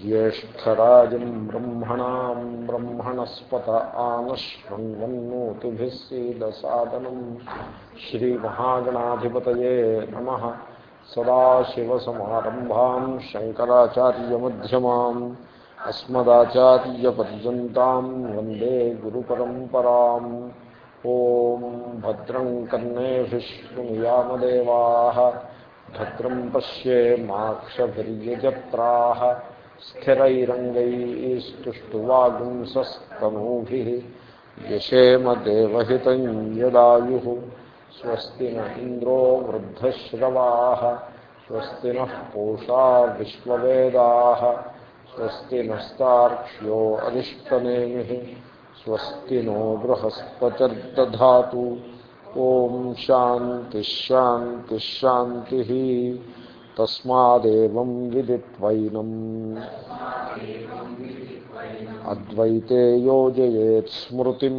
ज्येष्ठराजम् ब्रह्मणाम् ब्रह्मणस्पत आनश्वन्वन्नोतिभिः सीदसादनम् श्रीमहागणाधिपतये नमः सदाशिवसमारम्भाम् शङ्कराचार्यमध्यमाम् अस्मदाचार्यपर्यन्ताम् वन्दे गुरुपरम्पराम् ॐ भद्रम् कर्णेभिः शृणुयामदेवाः भद्रम् पश्ये माक्षभिर्यजत्राः, स्थिरैरङ्गैस्तुष्टुवागुंसस्तनूभिः यशेमदेवहितम् यदायुः, स्वस्ति न इन्द्रो वृद्धश्रवाः, स्वस्ति नः पूषा विश्ववेदाः, स्वस्ति नस्तार्क्ष्यो अरिष्टनेमिः, स्वस्ति नो बृहस्पतिर्दधातु। ఓం శాంతిశాంతిశాంతి తస్మాదేవం విదిత్వైనం అద్వైతే యోజయేత్ స్మృతి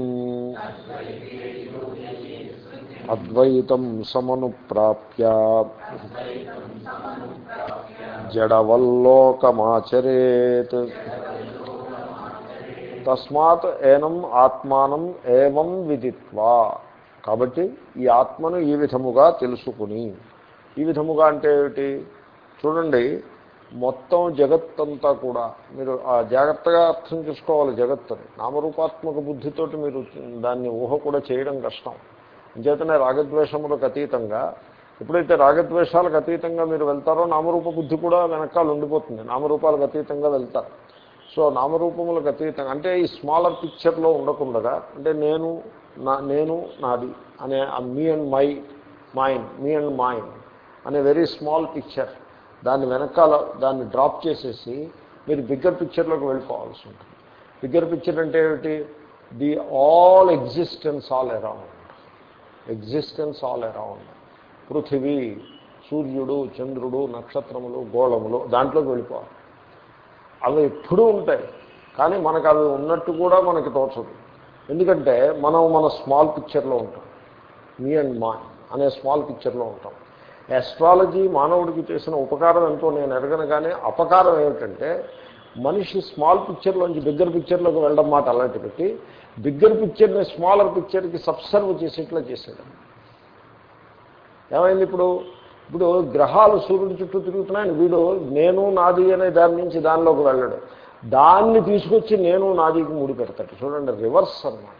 అద్వైతం సమను ప్రాప్య జడవల్లోకమాచరేత్ తస్మాత్ ఏనం ఆత్మానం ఏం విదిత్వా కాబట్టి ఈ ఆత్మను ఈ విధముగా తెలుసుకుని ఈ విధముగా అంటే ఏమిటి? చూడండి మొత్తం జగత్తంతా కూడా మీరు ఆ జాగ్రత్తగా అర్థం చేసుకోవాలి జగత్తుని. నామరూపాత్మక బుద్ధితోటి మీరు దాన్ని ఊహ కూడా చేయడం కష్టం. అంచేతనే రాగద్వేషములకు అతీతంగా ఎప్పుడైతే రాగద్వేషాలకు అతీతంగా మీరు వెళ్తారో నామరూప బుద్ధి కూడా వెనకాల ఉండిపోతుంది. నామరూపాలకు అతీతంగా వెళ్తారు. సో నామరూపములకు అతీతంగా అంటే ఈ స్మాలర్ పిక్చర్లో ఉండకుండగా అంటే నేను నా నేను నాది అనే me and my mind me and mind అనే వెరీ స్మాల్ పిక్చర్ దాన్ని వెనకాల దాన్ని డ్రాప్ చేసేసి మీరు బిగ్గర్ పిక్చర్లోకి వెళ్ళిపోవాల్సి ఉంటుంది. బిగ్గర్ పిక్చర్ అంటే ఏమిటి? The all existence all around existence all around పృథివీ సూర్యుడు చంద్రుడు నక్షత్రములు గోళములు దాంట్లోకి వెళ్ళిపోవాలి. అవి ఎప్పుడూ ఉంటాయి. కానీ మనకు అవి ఉన్నట్టు కూడా మనకి తోచదు. ఎందుకంటే మనం మన స్మాల్ పిక్చర్లో ఉంటాం. మీ అండ్ మా అనే స్మాల్ పిక్చర్లో ఉంటాం. ఎస్ట్రాలజీ మానవుడికి చేసిన ఉపకారం ఎంతో నేను ఎరగను కానీ అపకారం ఏమిటంటే మనిషి స్మాల్ పిక్చర్లోంచి బిగ్గర్ పిక్చర్లోకి వెళ్ళడం మాట అలాంటి పెట్టి బిగ్గర్ పిక్చర్ని స్మాలర్ పిక్చర్కి సబ్సర్వ్ చేసేట్లా చేసాడు ఏమైంది ఇప్పుడు? ఇప్పుడు గ్రహాలు సూర్యుడి చుట్టూ తిరుగుతున్నాయని వీడు నేను నాది అనే దాని నుంచి దానిలోకి వెళ్ళడు. దాన్ని తీసుకొచ్చి నేను నాదికి ముడి పెడతాడు. చూడండి రివర్స్ అనమాట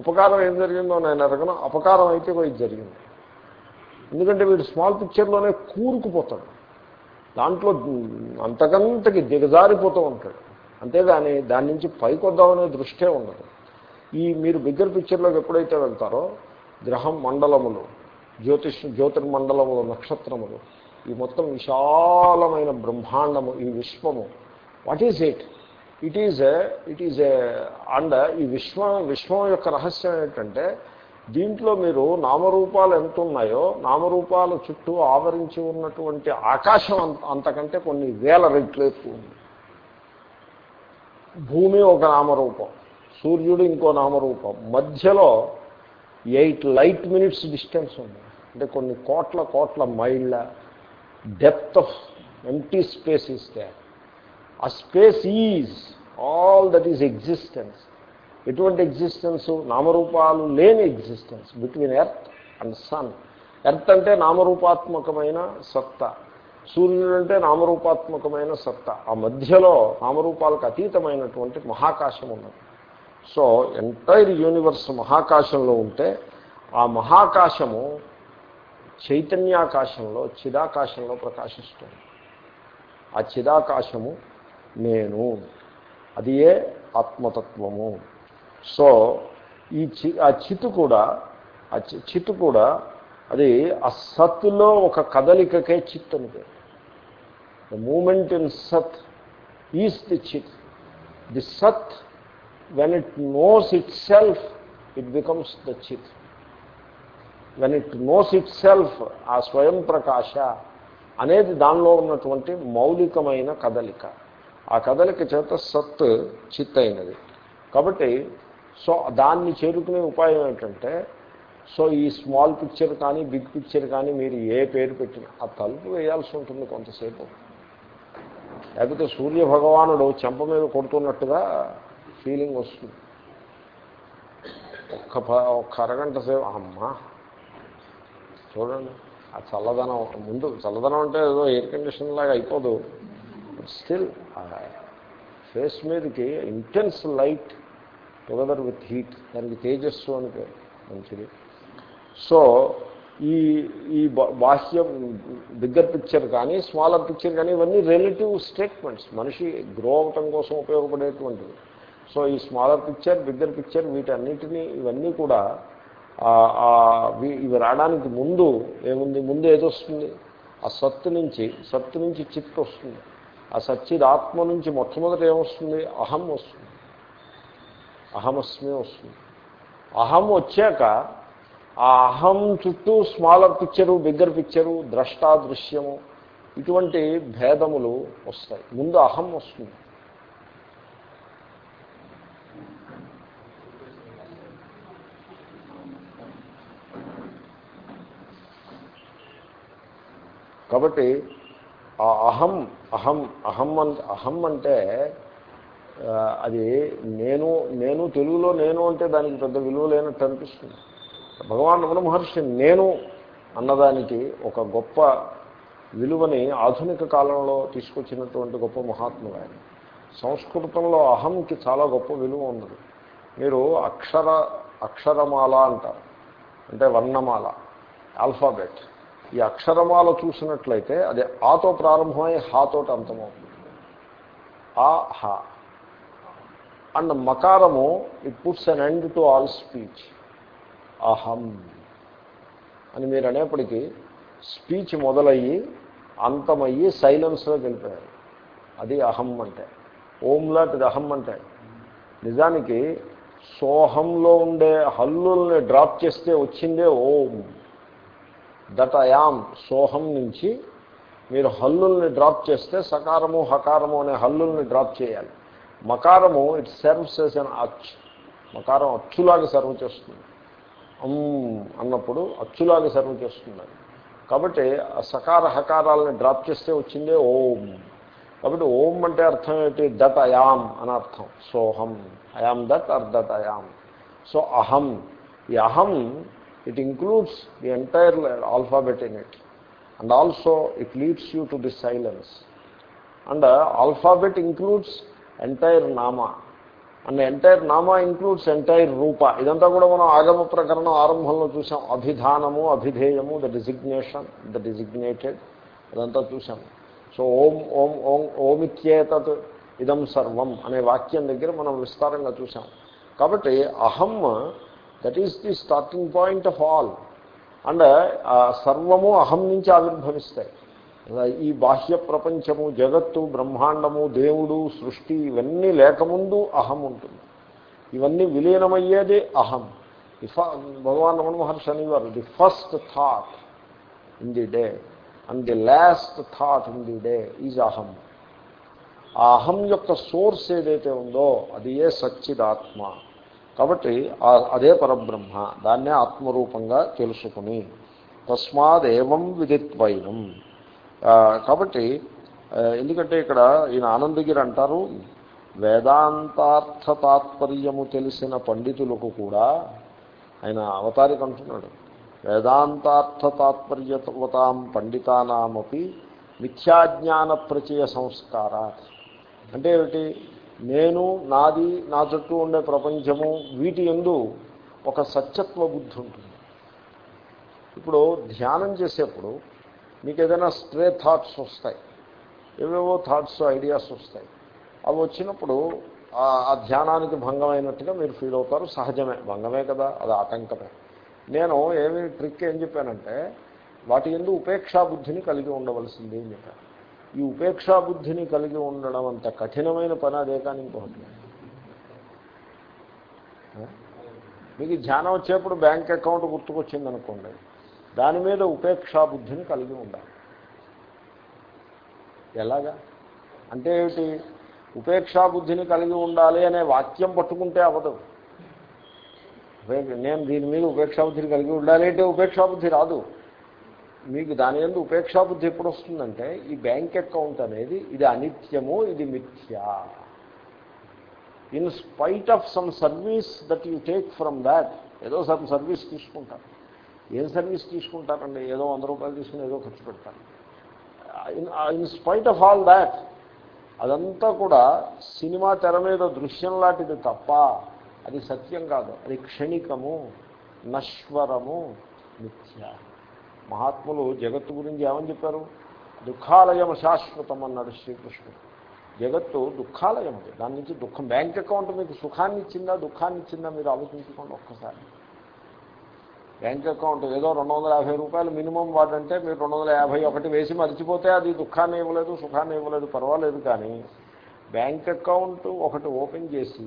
ఉపకారం ఏం జరిగిందో నేను ఎరగను అపకారం అయితే ఇది జరిగింది. ఎందుకంటే వీడు స్మాల్ పిక్చర్లోనే కూరుకుపోతాడు. దాంట్లో అంతకంతకి దిగజారిపోతూ ఉంటాడు. అంతేగాని దాని నుంచి పైకొద్దామనే దృష్టే ఉండదు. ఈ మీరు బిగ్గర్ పిక్చర్లోకి ఎప్పుడైతే వెళ్తారో గ్రహం మండలములు. జ్యోతిష్ జ్యోతిర్మండలములు నక్షత్రములు. ఈ మొత్తం విశాలమైన బ్రహ్మాండము ఈ విశ్వము. What is it it is it is and ఈ విశ్వం విశ్వం యొక్క రహస్యం ఏంటంటే దీంట్లో మీరు నామరూపాలు ఎంత ఉన్నాయో నామరూపాల చుట్టూ ఆవరించి ఉన్నటువంటి ఆకాశం అంతకంటే కొన్ని వేల రెట్లు ఎక్కువ ఉంది. భూమి ఒక నామరూపం సూర్యుడు ఇంకో నామరూపం. మధ్యలో ఎయిట్ లైట్ మినిట్స్ డిస్టెన్స్ ఉంది. అంటే కొన్ని కోట్ల కోట్ల మైళ్ళ డెప్త్ ఆఫ్ ఎంటీ స్పేస్ ఇస్తే ఆ space is all that is existence. ఎటువంటి ఎగ్జిస్టెన్స్? నామరూపాలు లేని existence between earth and sun. Earth అంటే నామరూపాత్మకమైన సత్తా. సూర్యుడు అంటే నామరూపాత్మకమైన సత్తా. ఆ మధ్యలో నామరూపాలకు అతీతమైనటువంటి మహాకాశం ఉన్నది. సో ఎంటైర్ యూనివర్స్ మహాకాశంలో ఉంటే ఆ మహాకాశము చైతన్యాకాశంలో చిదాకాశంలో ప్రకాశిస్తుంది. ఆ చిదాకాశము నేను. అది ఏ? ఆత్మతత్వము. సో ఈ చి ఆ చితు కూడా ఆ చితు కూడా అది ఆ సత్తులో ఒక కదలికకే చిత్ అని పేరు. The movement in sat is the chit the sat when it knows itself it becomes the chit when it knows itself ఆ స్వయం ప్రకాశ అనేది దానిలో ఉన్నటువంటి మౌలికమైన కదలిక. ఆ కదలిక చేత సత్ చిత్ అయినది. కాబట్టి సో దాన్ని చేరుకునే ఉపాయం ఏంటంటే సో ఈ స్మాల్ పిక్చర్ కానీ బిగ్ పిక్చర్ కానీ మీరు ఏ పేరు పెట్టినా ఆ తలుపు వేయాల్సి ఉంటుంది కొంతసేపు. లేకపోతే సూర్య భగవానుడు చెంప మీద కొడుతున్నట్టుగా ఫీలింగ్ వస్తుంది ఒక్క ప- ఒక్క అరగంట సేపు అమ్మ! చూడండి. ఆ చల్లదనం ముందు చల్లదనం అంటే ఏదో ఎయిర్ కండిషన్ లాగా అయిపోదు. స్టిల్ ఫేస్ మీదకి intense light together with heat దానికి తేజస్సు అని పేరు. మంచిది. సో ఈ ఈ బాహ్యం బాహ్య బిగ్గర్ పిక్చర్ కానీ స్మాలర్ పిక్చర్ కానీ ఇవన్నీ రిలేటివ్ స్టేట్మెంట్స్ మనిషి గ్రో అవటం కోసం ఉపయోగపడేటువంటివి. సో ఈ స్మాలర్ పిక్చర్ బిగ్గర్ పిక్చర్ వీటన్నిటినీ ఇవన్నీ కూడా ఇవి రావడానికి ముందు ఏముంది? ముందు ఏదొస్తుంది ఆ సత్తు నుంచి సత్తు నుంచి చిత్ వస్తుంది. ఆ సచ్చిద్ ఆత్మ నుంచి మొట్టమొదట ఏమొస్తుంది అహం వస్తుంది. అహమస్మి వస్తుంది. అహం వచ్చాక ఆ అహం చుట్టూ స్మాలర్ పిక్చరు బిగ్గర్ పిక్చరు ద్రష్టా దృశ్యము ఇటువంటి భేదములు వస్తాయి. ముందు అహం వస్తుంది. కాబట్టి ఆ అహం అహం అహం అంటే అహం అంటే అది నేను నేను తెలుగులో నేను అంటే దానికి పెద్ద విలువ లేనట్టు అనిపిస్తుంది. భగవాన్ రమణ మహర్షి నేను అన్నదానికి ఒక గొప్ప విలువని ఆధునిక కాలంలో తీసుకొచ్చినటువంటి గొప్ప మహాత్ముడు ఆయన. సంస్కృతంలో అహంకి చాలా గొప్ప విలువ ఉన్నది. మీరు అక్షర అక్షరమాల అంటారు. అంటే వర్ణమాల ఆల్ఫాబెట్. ఈ అక్షరమాల చూసినట్లయితే అది ఆతో ప్రారంభమై హాతోటి అంతమవుతుంది. ఆ హా. And మకారము it puts an end to all speech అహం. అని మీరు అనేప్పటికీ స్పీచ్ మొదలయ్యి అంతమయ్యి సైలెన్స్లో వెళ్ళిపోయారు. అది అహం అంటే. ఓం లాంటిది అహం అంటే. నిజానికి సోహంలో ఉండే హల్లుల్ని డ్రాప్ చేస్తే వచ్చిందే ఓం. దట్ సోహం నుంచి మీరు హల్లుల్ని డ్రాప్ చేస్తే సకారము హకారము అనే హల్లుల్ని డ్రాప్ చేయాలి. మకారము ఇట్ సర్వ్స్ ఎస్ అన్ అచ్ మకారం అచ్చులాగా సర్వ్ చేస్తుంది. అమ్ అన్నప్పుడు అచ్చులాగా సర్వ్ చేస్తుంది కాబట్టి ఆ సకార హకారాలని డ్రాప్ చేస్తే వచ్చిందే ఓం. కాబట్టి ఓం అంటే అర్థం ఏంటి? దట్ అయాం అని అర్థం. సోహం. I am that are that I am so అహం. ఈ అహం it includes the entire alphabet in it and also it leads you to the silence and alphabet includes entire Nama and entire నామా includes entire రూప ఇదంతా కూడా మనం ఆగమ ప్రకరణం ఆరంభంలో చూసాం. అభిధానము అభిధేయము ద డిజిగ్నేషన్ ద డిజిగ్నేటెడ్ అదంతా చూసాం. సో ఓం ఓం ఓం ఓమిత్యేతత్ ఇదం సర్వం అనే వాక్యం దగ్గర మనం విస్తారంగా చూసాం. కాబట్టి అహం that is the starting point of all and సర్వము అహం నుంచి ఆవిర్భవిస్తాయి ఈ బాహ్య ప్రపంచము జగత్తు బ్రహ్మాండము దేవుడు సృష్టి ఇవన్నీ లేకముందు అహం ఉంటుంది ఇవన్నీ విలీనమయ్యేది అహం ది ఫ భగవాన్ రమణ మహర్షి అనేవారు the first thought in the day and the last thought in the day is అహం ఆ అహం యొక్క సోర్స్ ఏదైతే ఉందో అది ఏ సచ్చిదాత్మ కాబట్టి అదే పరబ్రహ్మ దాన్నే ఆత్మరూపంగా తెలుసుకుని తస్మాదేవం విదిత్వైనం. కాబట్టి ఎందుకంటే ఇక్కడ ఈయన ఆనందగిరి అంటారు వేదాంతార్థ తాత్పర్యము తెలిసిన పండితులకు కూడా ఆయన అవతారిక అంటున్నాడు వేదాంతార్థ తాత్పర్యవతాం పండితానామపి మిథ్యాజ్ఞాన ప్రచయ సంస్కారాత్. అంటే ఏమిటి? నేను నాది నా చుట్టూ ఉండే ప్రపంచము వీటి ఎందు ఒక సత్యత్వ బుద్ధి ఉంటుంది. ఇప్పుడు ధ్యానం చేసేప్పుడు మీకు ఏదైనా స్ట్రే థాట్స్ వస్తాయి. ఏవేవో థాట్స్ ఐడియాస్ వస్తాయి. అవి వచ్చినప్పుడు ఆ- ధ్యానానికి భంగమైనట్టుగా మీరు ఫీల్ అవుతారు. సహజమే. భంగమే కదా అది ఆటంకమే. నేను ఏమి ట్రిక్ ఏం చెప్పానంటే వాటి ఎందు ఉపేక్షా బుద్ధిని కలిగి ఉండవలసింది అని చెప్పాను. ఈ ఉపేక్షా బుద్ధిని కలిగి ఉండడం అంత కఠినమైన పని అదే కానీ ఇంకొకటి. మీకు ధ్యానం వచ్చేప్పుడు బ్యాంక్ అకౌంట్ గుర్తుకొచ్చింది అనుకోండి దాని మీద ఉపేక్షా బుద్ధిని కలిగి ఉండాలి. ఎలాగా? అంటే ఏమిటి? ఉపేక్షా బుద్ధిని కలిగి ఉండాలి అనే వాక్యం పట్టుకుంటే అవ్వదు. నేను దీని మీద ఉపేక్షా బుద్ధిని కలిగి ఉండాలి అంటే ఉపేక్షా బుద్ధి రాదు. మీకు దాని ఎందు ఉపేక్షాబుద్ధి ఎప్పుడు వస్తుందంటే ఈ బ్యాంక్ అకౌంట్ అనేది ఇది అనిత్యము ఇది మిథ్య. In spite of some service that you take from that ఏదో సమ్ సర్వీస్ తీసుకుంటారు. ఏం సర్వీస్ తీసుకుంటారండి? ఏదో వంద రూపాయలు తీసుకుని ఏదో ఖర్చు పెడతారు. In spite of all that అదంతా కూడా సినిమా తెర మీద దృశ్యం లాంటిది తప్ప అది సత్యం కాదు. అది క్షణికము నశ్వరము మిథ్యా. మహాత్ములు జగత్తు గురించి ఏమని చెప్పారు? దుఃఖాలయం శాశ్వతం అన్నాడు శ్రీకృష్ణుడు. జగత్తు దుఃఖాలయం అది. దాని నుంచి దుఃఖం బ్యాంక్ అకౌంట్ మీకు సుఖాన్ని ఇచ్చిందా దుఃఖాన్ని ఇచ్చిందా మీరు ఆలోచించుకోండి ఒక్కసారి. బ్యాంక్ అకౌంట్ ఏదో రెండు వందల యాభై రూపాయలు మినిమం వాడంటే మీరు రెండు వందల యాభై ఒకటి వేసి మర్చిపోతే అది దుఃఖాన్ని ఇవ్వలేదు సుఖాన్ని ఇవ్వలేదు పర్వాలేదు కానీ బ్యాంక్ అకౌంట్ ఒకటి ఓపెన్ చేసి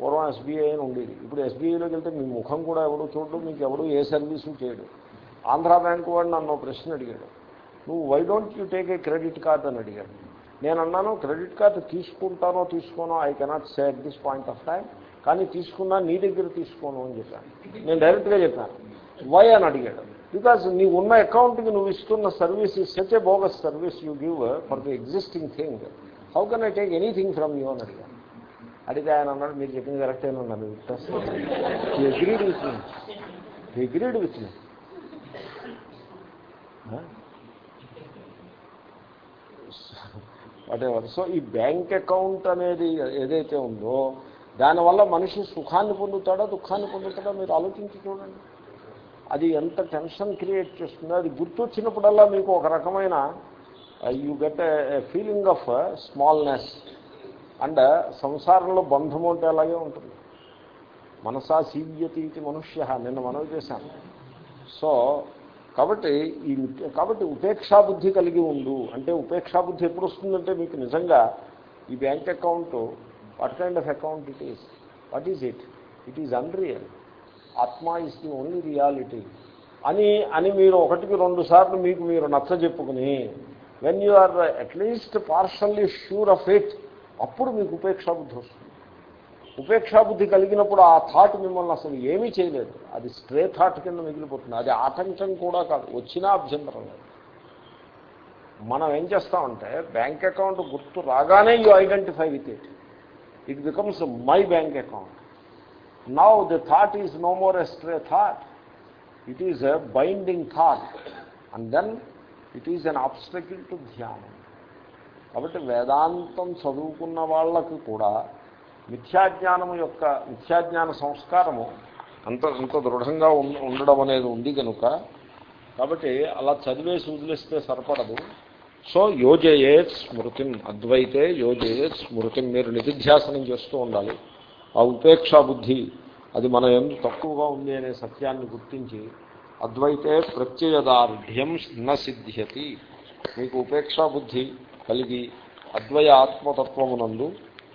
పూర్వం ఎస్బీఐ అని ఉండేది. ఇప్పుడు ఎస్బీఐలోకి వెళ్తే మీ ముఖం కూడా ఎవరు చూడడు మీకు ఎవరు ఏ సర్వీసు చేయడు ఆంధ్ర బ్యాంక్ వాడు నన్ను ప్రశ్న అడిగాడు. నువ్వు why don't you take a credit card? అని అడిగాడు. నేను అన్నాను క్రెడిట్ కార్డు తీసుకుంటానో తీసుకోనో I cannot say at this point of time కానీ తీసుకున్నా నీ దగ్గర తీసుకోను అని చెప్పాను. నేను డైరెక్ట్గా చెప్పాను. వై? అని అడిగాడు. బికాజ్ నీ ఉన్న అకౌంట్కి నువ్వు ఇస్తున్న service such a bogus service you give for the existing thing. How can I take anything from you? అని అడిగాను. అడిగితే ఆయన అన్నాడు మీరు చెప్పింది కరెక్ట్ అని అన్నాడు. Agreed with me agreed with me whatever so ఈ బ్యాంక్ అకౌంట్ అనేది ఏదైతే ఉందో దానివల్ల మనిషి సుఖాన్ని పొందుతాడో దుఃఖాన్ని పొందుతాడో మీరు ఆలోచించి చూడండి. అది ఎంత టెన్షన్ క్రియేట్ చేస్తుందో అది గుర్తొచ్చినప్పుడల్లా మీకు ఒక రకమైన you get a feeling of smallness and సంసారంలో బంధము అంటే అలాగే ఉంటుంది. మనసా సీవ్యతీతి మనుష్య నిన్న మనవి చేశాను. సో కాబట్టి ఈ కాబట్టి ఉపేక్షాబుద్ధి కలిగి ఉండు. అంటే ఉపేక్షాబుద్ధి ఎప్పుడు వస్తుందంటే మీకు నిజంగా ఈ bank account what kind of account it is what is it it is unreal atma is the only reality అని అని మీరు ఒకటికి రెండు సార్లు మీకు మీరు నచ్చ చెప్పుకుని when you are at least partially sure of it అప్పుడు మీకు ఉపేక్షాబుద్ధి వస్తుంది. ఉపేక్షాబుద్ధి కలిగినప్పుడు ఆ థాట్ మిమ్మల్ని అసలు ఏమీ చేయలేదు. అది స్ట్రే థాట్ కింద మిగిలిపోతుంది. అది ఆటంకం కూడా కాదు. వచ్చినా అభ్యంతరం లేదు. మనం ఏం చేస్తామంటే బ్యాంక్ అకౌంట్ గుర్తు రాగానే you identify with it. It becomes my bank account. Now the thought is no more a stray thought it is a binding thought and then it is an obstacle to ధ్యానం కాబట్టి వేదాంతం చదువుకున్న వాళ్ళకు కూడా మిథ్యాజ్ఞానము యొక్క మిథ్యాజ్ఞాన సంస్కారము అంత అంత దృఢంగా ఉండడం అనేది ఉంది కనుక కాబట్టి అలా చదివేసి వదిలిస్తే సరిపడదు. సో యోజయే స్మృతిం అద్వైతే యోజయే స్మృతిం మీరు నిధిధ్యాసనం చేస్తూ ఉండాలి. ఆ ఉపేక్షా బుద్ధి అది మన ఎందు తక్కువగా ఉంది అనే సత్యాన్ని గుర్తించి అద్వైతే ప్రత్యయదార్ఢ్యం న సిద్ధ్యతి. మీకు ఉపేక్షా బుద్ధి కలిగి అద్వయ ఆత్మతత్వమునందు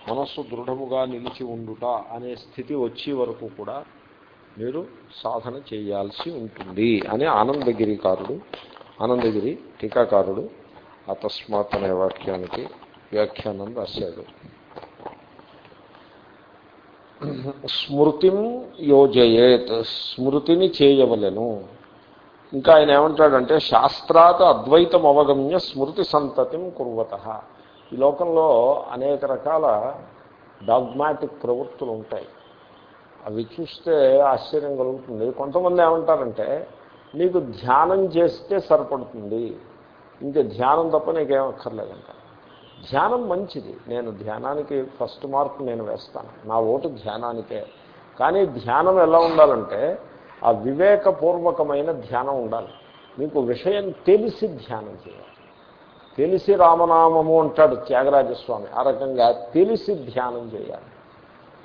మనస్సు దృఢముగా నిలిచి ఉండుట అనే స్థితి వచ్చే వరకు కూడా మీరు సాధన చేయాల్సి ఉంటుంది అని ఆనందగిరికారుడు ఆనందగిరి టీకాకారుడు ఆ తస్మాత్ అనే వాక్యానికి వ్యాఖ్యానం రాశాడు. స్మృతిం యోజయేత్ స్మృతిని చేయవలెను. ఇంకా ఆయన ఏమంటాడంటే శాస్త్రాత్ అద్వైతం అవగమ్య స్మృతి సంతతిం కుర్వత. ఈ లోకంలో అనేక రకాల డాగ్మాటిక్ ప్రవృత్తులు ఉంటాయి. అవి చూస్తే ఆశ్చర్యం కలుగుతుంది. కొంతమంది ఏమంటారంటే నీకు ధ్యానం చేస్తే సరిపడుతుంది. ఇంకా ధ్యానం తప్ప నీకేం అక్కర్లేదంట. ధ్యానం మంచిది. నేను ధ్యానానికి ఫస్ట్ మార్క్ నేను వేస్తాను. నా ఓటు ధ్యానానికే. కానీ ధ్యానం ఎలా ఉండాలంటే ఆ వివేకపూర్వకమైన ధ్యానం ఉండాలి. మీకు విషయం తెలిసి ధ్యానం చేయాలి. తెలిసి రామనామము అంటాడు త్యాగరాజస్వామి. ఆ రకంగా తెలిసి ధ్యానం చేయాలి.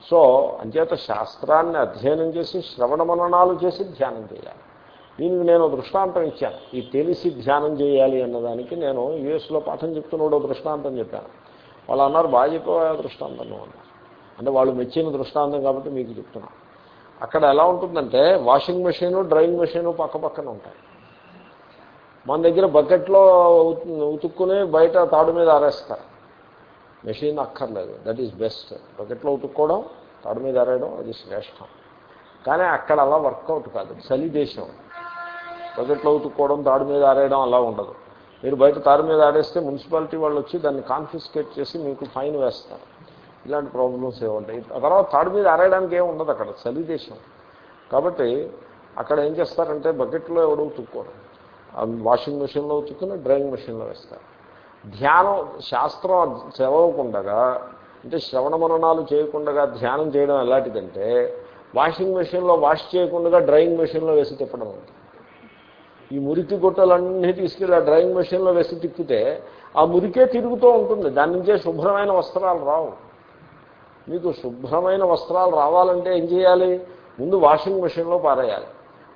సో అంచేత శాస్త్రాన్ని అధ్యయనం చేసి శ్రవణ మననాలు చేసి ధ్యానం చేయాలి. దీనికి నేను దృష్టాంతం ఇచ్చాను. ఈ తెలిసి ధ్యానం చేయాలి అన్నదానికి నేను యుఎస్లో పాఠం చెప్తున్నాడో దృష్టాంతం చెప్పాను. వాళ్ళు అన్నారు బాగా చెప్పే దృష్టాంతం అన్నారు. అంటే వాళ్ళు మెచ్చిన దృష్టాంతం కాబట్టి మీకు చెప్తున్నాను అక్కడ ఎలా ఉంటుందంటే వాషింగ్ మెషీను డ్రైవింగ్ మెషీను పక్క పక్కన ఉంటాయి. మన దగ్గర బకెట్లో ఉతుక్కుని బయట తాడు మీద ఆరేస్తారు. మెషిన్ అక్కర్లేదు. దట్ ఈస్ బెస్ట్ బకెట్లో ఉతుక్కోవడం తాడు మీద ఆరేయడం అది శ్రేష్టం. కానీ అక్కడ అలా వర్కౌట్ కాదు. చలి దేశం బకెట్లో ఉతుక్కోవడం తాడు మీద ఆరేయడం అలా ఉండదు. మీరు బయట తాడు మీద ఆడేస్తే మున్సిపాలిటీ వాళ్ళు వచ్చి దాన్ని కాన్ఫిస్కేట్ చేసి మీకు ఫైన్ వేస్తారు. ఇలాంటి ప్రాబ్లమ్స్ ఏ ఉంటాయి. తర్వాత తాడు మీద ఆరేయడానికి ఏమి ఉండదు అక్కడ. చలి దేశం కాబట్టి అక్కడ ఏం చేస్తారంటే బకెట్లో ఎవడో వాషింగ్ మెషిన్లో ఉతుక్కుని డ్రైయింగ్ మెషిన్లో వేస్తారు. ధ్యానం శాస్త్రం చదవకుండగా అంటే శ్రవణ మననాలు చేయకుండా ధ్యానం చేయడం ఎలాంటిదంటే వాషింగ్ మెషిన్లో వాష్ చేయకుండా డ్రైయింగ్ మెషిన్లో వేసి తిప్పడం ఈ మురికి గుట్టలన్నీ తీసుకెళ్ళి ఆ డ్రైయింగ్ మెషిన్లో వేసి తిప్పితే ఆ మురికే తిరుగుతూ ఉంటుంది. దాని నుంచే శుభ్రమైన వస్త్రాలు రావు. మీకు శుభ్రమైన వస్త్రాలు రావాలంటే ఏం చేయాలి? ముందు వాషింగ్ మెషిన్లో పారేయాలి.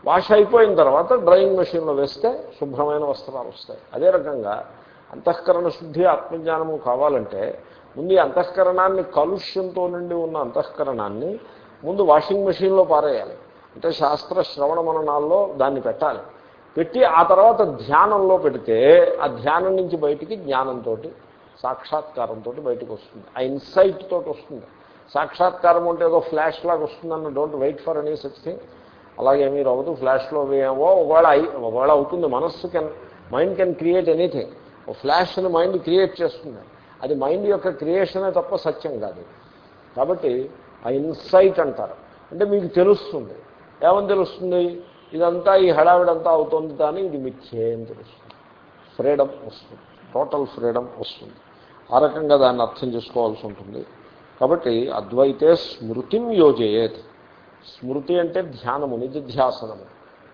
వాష్ అయిపోయిన తర్వాత డ్రైయింగ్ మెషిన్లో వేస్తే శుభ్రమైన వస్త్రాలు వస్తాయి. అదే రకంగా అంతఃకరణ శుద్ధి ఆత్మజ్ఞానము కావాలంటే ముందు ఈ అంతఃకరణాన్ని కలుష్యంతో నుండి ఉన్న అంతఃకరణాన్ని ముందు వాషింగ్ మెషిన్లో పారేయాలి. అంటే శాస్త్ర శ్రవణ మననాల్లో దాన్ని పెట్టాలి. పెట్టి ఆ తర్వాత ధ్యానంలో పెడితే ఆ ధ్యానం నుంచి బయటికి జ్ఞానంతో సాక్షాత్కారంతో బయటకు వస్తుంది. ఆ ఇన్సైట్ తోటి వస్తుంది. సాక్షాత్కారం అంటే ఏదో ఫ్లాష్ లాగా వస్తుందన్న don't wait for any such thing అలాగే మీరు అవ్వదు ఫ్లాష్లో ఏమో ఒకవేళ అయి ఒకవేళ అవుతుంది మనస్సు can mind can create anything ఓ ఫ్లాష్ని మైండ్ క్రియేట్ చేస్తుంది. అది మైండ్ యొక్క క్రియేషనే తప్ప సత్యం కాదు. కాబట్టి ఆ ఇన్సైట్ అంటారు. అంటే మీకు తెలుస్తుంది. ఏమని తెలుస్తుంది? ఇదంతా ఈ హడావిడంతా అవుతుంది కానీ ఇది మిథ్యే అని తెలుస్తుంది. ఫ్రీడమ్ వస్తుంది. టోటల్ ఫ్రీడమ్ వస్తుంది. ఆ రకంగా దాన్ని అర్థం చేసుకోవాల్సి ఉంటుంది. కాబట్టి అద్వైతే స్మృతిం యోజయేత్. స్మృతి అంటే ధ్యానము నిధిధ్యాసనము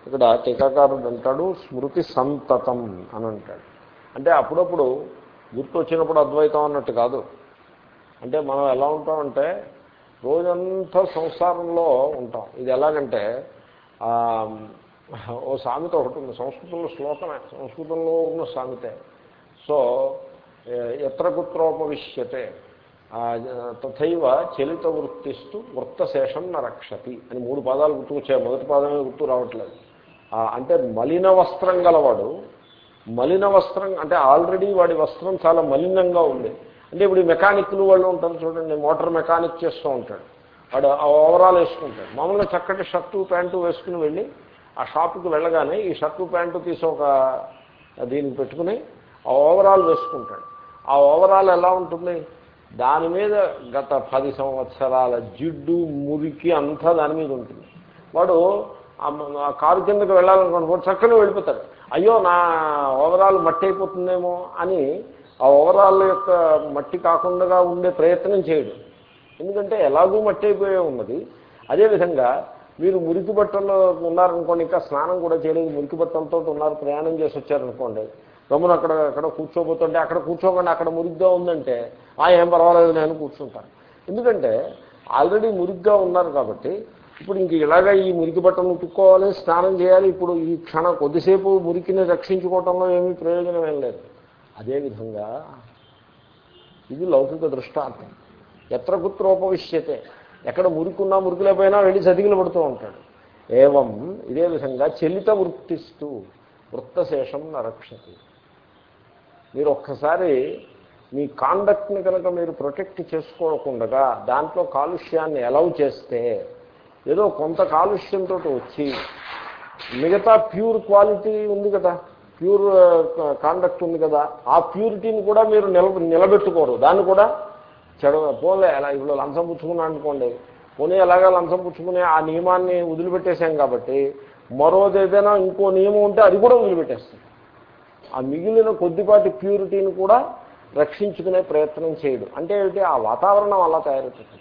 ఇక్కడ టీకాకారుడు అంటాడు స్మృతి సంతతం అని అంటాడు. అంటే అప్పుడప్పుడు గుర్తు వచ్చినప్పుడు అద్వైతం అన్నట్టు కాదు. అంటే మనం ఎలా ఉంటామంటే రోజంతా సంసారంలో ఉంటాం. ఇది ఎలాగంటే ఓ సామెత ఒకటి ఉంది సంస్కృతంలో శ్లోకమే సంస్కృతంలో ఉన్న సామెతే. సో ఎత్ర కుత్రోపవిష్యతే తథైవ చలిత వృత్తిస్తూ వృత్తశేషం నరక్షతి అని మూడు పాదాలు గుర్తుకొచ్చాయి. మొదటి పాదమే గుర్తు రావట్లేదు. అంటే మలిన వస్త్రం గలవాడు మలిన వస్త్రం అంటే ఆల్రెడీ వాడి వస్త్రం చాలా మలినంగా ఉంది. అంటే ఇప్పుడు మెకానిక్లు వాళ్ళు ఉంటారు చూడండి మోటార్ మెకానిక్ చేస్తూ ఉంటాడు. వాడు ఆ ఓవరాల్ వేసుకుంటాడు. మామూలుగా చక్కటి షర్టు ప్యాంటు వేసుకుని వెళ్ళి ఆ షాపుకి వెళ్ళగానే ఈ షర్టు ప్యాంటు తీసి ఒక దీనికి పెట్టుకుని ఆ ఓవరాల్ వేసుకుంటాడు. ఆ ఓవరాల్ ఎలా ఉంటుంది? దాని మీద గత పది సంవత్సరాల జిడ్డు మురికి అంతా దాని మీద ఉంటుంది. వాడు ఆ కారు కిందకి వెళ్ళాలనుకోండి చక్కగా వెళ్ళిపోతాడు. అయ్యో నా ఓవరాల్ మట్టి అయిపోతుందేమో అని ఆ ఓవరాల్ యొక్క మట్టి కాకుండా ఉండే ప్రయత్నం చేయడు. ఎందుకంటే ఎలాగూ మట్టి అయిపోయే ఉన్నది. అదేవిధంగా మీరు మురికి బట్టల్లో ఉన్నారనుకోండి ఇంకా స్నానం కూడా చేయలేదు మురికి బట్టలతో ఉన్నారు ప్రయాణం చేసి వచ్చారనుకోండి గమ్మున అక్కడ అక్కడ కూర్చోబోతుంటే అక్కడ కూర్చోకుండా అక్కడ మురిగ్గా ఉందంటే ఆ ఏం పర్వాలేదు నేను కూర్చుంటాను. ఎందుకంటే ఆల్రెడీ మురిగ్గా ఉన్నారు కాబట్టి ఇప్పుడు ఇంక ఇలాగా ఈ మురికి బట్టలు ఉట్టుకోవాలి స్నానం చేయాలి ఇప్పుడు ఈ క్షణం కొద్దిసేపు మురికిని రక్షించుకోవటంలో ఏమీ ప్రయోజనం ఏం లేదు. అదేవిధంగా ఇది లౌకిక దృష్టాంతం. ఎత్ర కుత్రోపవిష్యతే ఎక్కడ మురికున్నా మురికిలేపోయినా వెళ్ళి చదిగిలు పడుతూ ఉంటాడు. ఏవం ఇదే విధంగా చెల్లిత వృత్తిస్తూ వృత్తశేషం నరక్షతి. మీరు ఒక్కసారి మీ కాండక్ట్ని కనుక మీరు ప్రొటెక్ట్ చేసుకోకుండా దాంట్లో కాలుష్యాన్ని అలౌ చేస్తే ఏదో కొంత కాలుష్యంతో వచ్చి మిగతా ప్యూర్ క్వాలిటీ ఉంది కదా ప్యూర్ కాండక్ట్ uh, ఉంది కదా ఆ ప్యూరిటీని కూడా మీరు నిల నిలబెట్టుకోరు. దాన్ని కూడా చెడ పోలే అలా ఇప్పుడు లంచం పుచ్చుకున్నా అనుకోండి. పోనీ ఎలాగా లంచం పుచ్చుకునే ఆ నియమాన్ని వదిలిపెట్టేశాం కాబట్టి మరోది ఏదైనా ఇంకో నియమం ఉంటే అది కూడా వదిలిపెట్టేస్తుంది ఆ మిగిలిన కొద్దిపాటి ప్యూరిటీని కూడా రక్షించుకునే ప్రయత్నం చేయడు. అంటే ఏమిటి? ఆ వాతావరణం అలా తయారవుతుంది.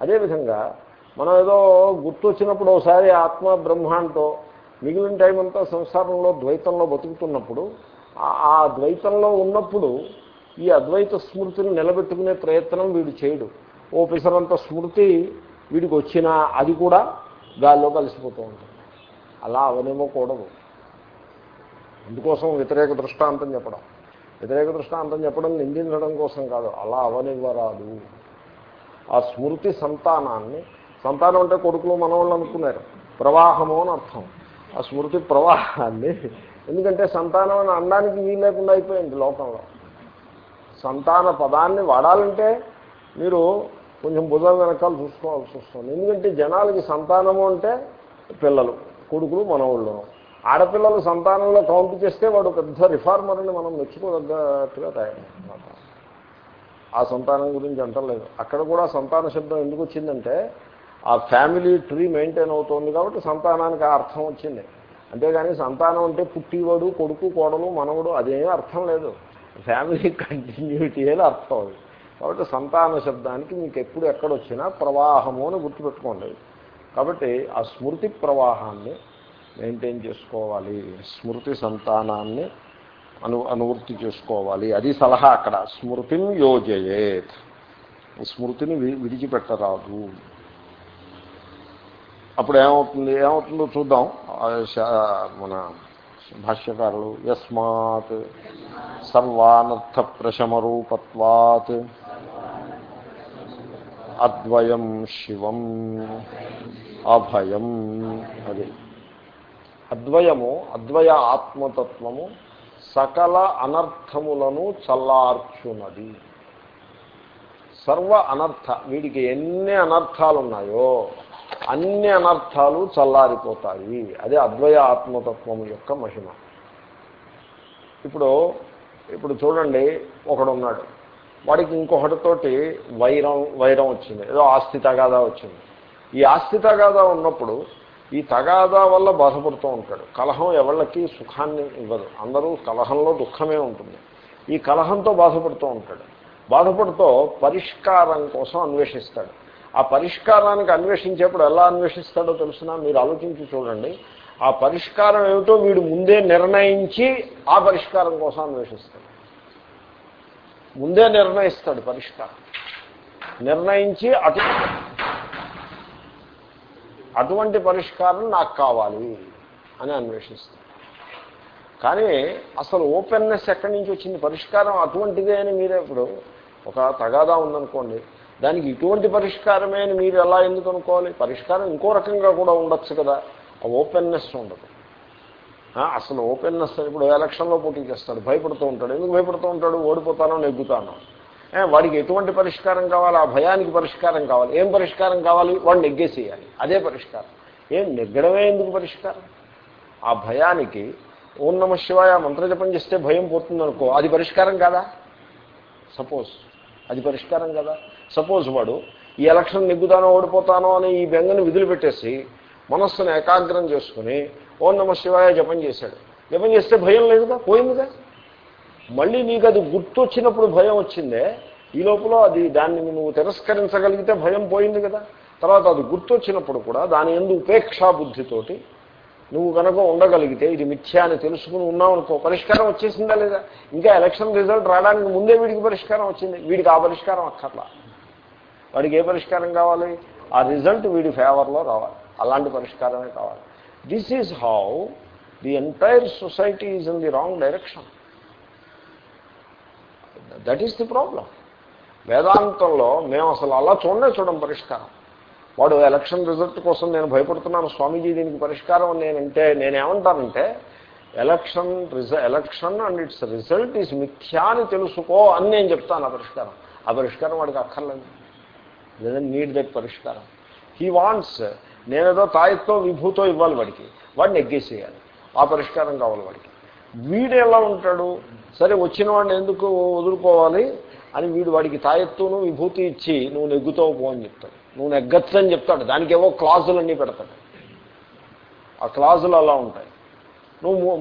అదేవిధంగా మనం ఏదో గుర్తొచ్చినప్పుడు ఒకసారి ఆత్మ బ్రహ్మాంతో మిగిలిన టైం అంతా సంసారంలో ద్వైతంలో బతుకుతున్నప్పుడు ఆ ద్వైతంలో ఉన్నప్పుడు ఈ అద్వైత స్మృతిని నిలబెట్టుకునే ప్రయత్నం వీడు చేయడు. ఓ పిసరంత స్మృతి వీడికి వచ్చినా అది కూడా గాల్లో కలిసిపోతూ ఉంటుంది. అలా అవనివ్వకూడదు అందుకోసం వ్యతిరేక దృష్టాంతం చెప్పడం. వ్యతిరేక దృష్టాంతం చెప్పడం నిందించడం కోసం కాదు. అలా అవనివ్వరాదు. ఆ స్మృతి సంతానాన్ని సంతానం అంటే కొడుకులు మనవాళ్ళు అనుకున్నారు. ప్రవాహము అని అర్థం. ఆ స్మృతి ప్రవాహాన్ని ఎందుకంటే సంతానం అని అనడానికి వీలు లేకుండా అయిపోయింది లోకంలో. సంతాన పదాన్ని వాడాలంటే మీరు కొంచెం భుజం వెనకాల చూసుకోవాల్సి వస్తుంది. ఎందుకంటే జనాలకి సంతానము అంటే పిల్లలు కొడుకులు మనవాళ్ళు. ఆడపిల్లలు సంతానంలో కౌంట్ చేస్తే వాడు పెద్ద రిఫార్మర్ని మనం మెచ్చుకోదగ్గట్టుగా తయారన్నమాట ఆ సంతానం గురించి అంటలేదు అక్కడ కూడా సంతాన శబ్దం ఎందుకు వచ్చిందంటే ఆ ఫ్యామిలీ ట్రీ మెయింటైన్ అవుతోంది కాబట్టి సంతానానికి ఆ అర్థం వచ్చింది. అంతేగాని సంతానం అంటే పుట్టివాడు కొడుకు కోడలు మనవడు అదేమీ అర్థం లేదు. ఫ్యామిలీ కంటిన్యూటీ అని అర్థం అది కాబట్టి సంతాన శబ్దానికి మీకు ఎప్పుడు ఎక్కడొచ్చినా ప్రవాహము అని గుర్తుపెట్టుకోండి. కాబట్టి ఆ స్మృతి ప్రవాహాన్ని మెయింటైన్ చేసుకోవాలి. స్మృతి సంతానాన్ని అను అనువృత్తి చేసుకోవాలి. అది సలహా అక్కడ. స్మృతిని యోజయేత్. స్మృతిని వి విడిచిపెట్టరాదు. అప్పుడు ఏమవుతుంది ఏమవుతుందో చూద్దాం మన భాష్యకారులు యస్మాత్ సర్వానర్థ ప్రశమరూపత్వాత్ అద్వయం శివం అభయం. అది. అద్వయము అద్వయ ఆత్మతత్వము సకల అనర్థములను చల్లార్చున్నది సర్వ అనర్థ వీడికి ఎన్ని అనర్థాలు ఉన్నాయో అన్ని అనర్థాలు చల్లారిపోతాయి. అదే అద్వయ ఆత్మతత్వము యొక్క మహిమ. ఇప్పుడు ఇప్పుడు చూడండి ఒకడున్నాడు. వాడికి ఇంకొకటితోటి వైరం వైరం వచ్చింది. ఏదో ఆస్తి తగాదా వచ్చింది. ఈ ఆస్తి తగాదా ఉన్నప్పుడు ఈ తగాదా వల్ల బాధపడుతూ ఉంటాడు. కలహం ఎవళ్ళకి సుఖాన్ని ఇవ్వదు. అందరూ కలహంలో దుఃఖమే ఉంటుంది. ఈ కలహంతో బాధపడుతూ ఉంటాడు. బాధపడుతూ పరిష్కారం కోసం అన్వేషిస్తాడు. ఆ పరిష్కారానికి అన్వేషించేప్పుడు ఎలా అన్వేషిస్తాడో తెలిసినా? మీరు ఆలోచించి చూడండి. ఆ పరిష్కారం ఏమిటో వీడు ముందే నిర్ణయించి ఆ పరిష్కారం కోసం అన్వేషిస్తాడు. ముందే నిర్ణయిస్తాడు పరిష్కారం. నిర్ణయించి అటు అటువంటి పరిష్కారం నాకు కావాలి అని అన్వేషిస్తాను కానీ అసలు ఓపెన్నెస్ ఎక్కడి నుంచి వచ్చింది? పరిష్కారం అటువంటిదే అని మీరే ఇప్పుడు ఒక తగాదా ఉందనుకోండి. దానికి ఇటువంటి పరిష్కారమే అని మీరు ఎలా ఎందుకు అనుకోవాలి? పరిష్కారం ఇంకో రకంగా కూడా ఉండొచ్చు కదా. ఆ ఓపెన్నెస్ ఉండదు. అసలు ఓపెన్నెస్ ఇప్పుడు ఎలక్షన్లో పోటీ చేస్తాడు భయపడుతూ ఉంటాడు. ఎందుకు భయపడుతూ ఉంటాడు? ఓడిపోతానో నెగ్గుతానో. వాడికి ఎటువంటి పరిష్కారం కావాలి? ఆ భయానికి పరిష్కారం కావాలి. ఏం పరిష్కారం కావాలి? వాడు నెగ్గేసేయాలి. అదే పరిష్కారం. ఏం నెగ్గడమే ఎందుకు పరిష్కారం? ఆ భయానికి ఓం నమ శివాయ మంత్రజపం చేస్తే భయం పోతుందనుకో అది పరిష్కారం కాదా? సపోజ్ అది పరిష్కారం కదా? సపోజ్ వాడు ఈ ఎలక్షన్ నెగ్గుతానో ఓడిపోతానో అని ఈ బెంగని విధులు పెట్టేసి మనస్సును ఏకాగ్రం చేసుకుని ఓం నమ శివాయ జపం చేశాడు. జపం చేస్తే భయం లేదుగా? పోయిందిగా? మళ్ళీ నీకు అది గుర్తొచ్చినప్పుడు భయం వచ్చిందే? ఈ లోపల అది దాన్ని నువ్వు తిరస్కరించగలిగితే భయం పోయింది కదా? తర్వాత అది గుర్తొచ్చినప్పుడు కూడా దాని ఎందు ఉపేక్షా బుద్ధితోటి నువ్వు కనుక ఉండగలిగితే ఇది మిథ్యా అని తెలుసుకుని ఉన్నావనుకో పరిష్కారం వచ్చేసిందా లేదా? ఇంకా ఎలక్షన్ రిజల్ట్ రావడానికి ముందే వీడికి పరిష్కారం వచ్చింది. వీడికి ఆ పరిష్కారం అక్కర్లా. వాడికి ఏ పరిష్కారం కావాలి? ఆ రిజల్ట్ వీడి ఫేవర్లో రావాలి. అలాంటి పరిష్కారమే కావాలి. This is how the entire society is in the wrong direction that is the problem వేదాంతంలో మేము అసలు అలా చూడనే చూడడం పరిష్కారం. వాడు ఎలక్షన్ రిజల్ట్ కోసం నేను భయపడుతున్నాను స్వామీజీ దీనికి పరిష్కారం అని నేనంటే నేనేమంటానంటే election రిజ election and its result is మిథ్యా అని తెలుసుకో అని నేను చెప్తాను ఆ పరిష్కారం. ఆ పరిష్కారం వాడికి అక్కర్లేదు. లేదంటే నీడ్ దట్ పరిష్కారం. హీ వాంట్స్ నేనేదో తాయితో విభూతో ఇవ్వాలి వాడికి. వాడిని ఎగ్గేసేయాలి. ఆ పరిష్కారం కావాలి వాడికి. వీడు ఎలా ఉంటాడు? సరే వచ్చిన వాడిని ఎందుకు వదులుకోవాలి అని వీడు వాడికి తాయెత్తును విభూతి ఇచ్చి నువ్వు నెగ్గుతావు పో అని చెప్తాడు. నువ్వు నెగ్గచ్చు అని చెప్తాడు. దానికి ఏవో క్లాజులు అన్నీ పెడతాడు. ఆ క్లాజులు అలా ఉంటాయి. నువ్వు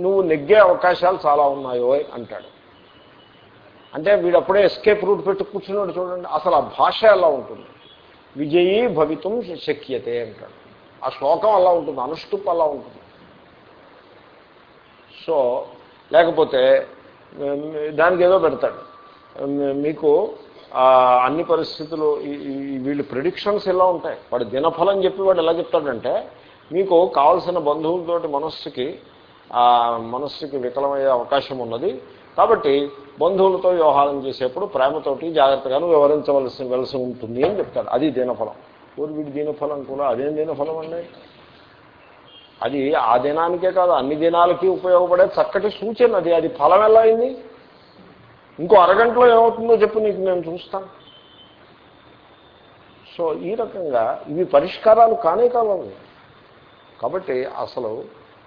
నువ్వు నెగ్గే అవకాశాలు చాలా ఉన్నాయో అంటాడు. అంటే వీడు అప్పుడే ఎస్కేప్ రూట్ పెట్టి కూర్చున్నాడు చూడండి. అసలు ఆ భాష ఎలా ఉంటుంది? విజయీ భవితం శక్యతే అంటాడు. ఆ శ్లోకం అలా ఉంటుంది. అనుష్టుప్ అలా ఉంటుంది. సో లేకపోతే దానికి ఏదో పెడతాడు. మీకు అన్ని పరిస్థితులు వీళ్ళు ప్రిడిక్షన్స్ ఎలా ఉంటాయి? వాడు దినఫలం చెప్పి వాడు ఎలా చెప్తాడంటే మీకు కావలసిన బంధువులతోటి మనస్సుకి మనస్సుకి వికలమయ్యే అవకాశం ఉన్నది. కాబట్టి బంధువులతో వ్యవహారం చేసేప్పుడు ప్రేమతోటి జాగ్రత్తగాను వివరించవలసి వెలసి ఉంటుంది అని చెప్తాడు. అది దినఫలం. ఊరు వీడి దీనఫలం కూడా అదేం దీనఫలం అండి? అది ఆ దినానికే కాదు అన్ని దినాలకి ఉపయోగపడే చక్కటి సూచన అది. అది ఫలం ఎలా అయింది? ఇంకో అరగంటలో ఏమవుతుందో చెప్పు నీకు నేను చూస్తాను. సో ఈ రకంగా ఇవి పరిష్కారాలు కానే కావాలి. కాబట్టి అసలు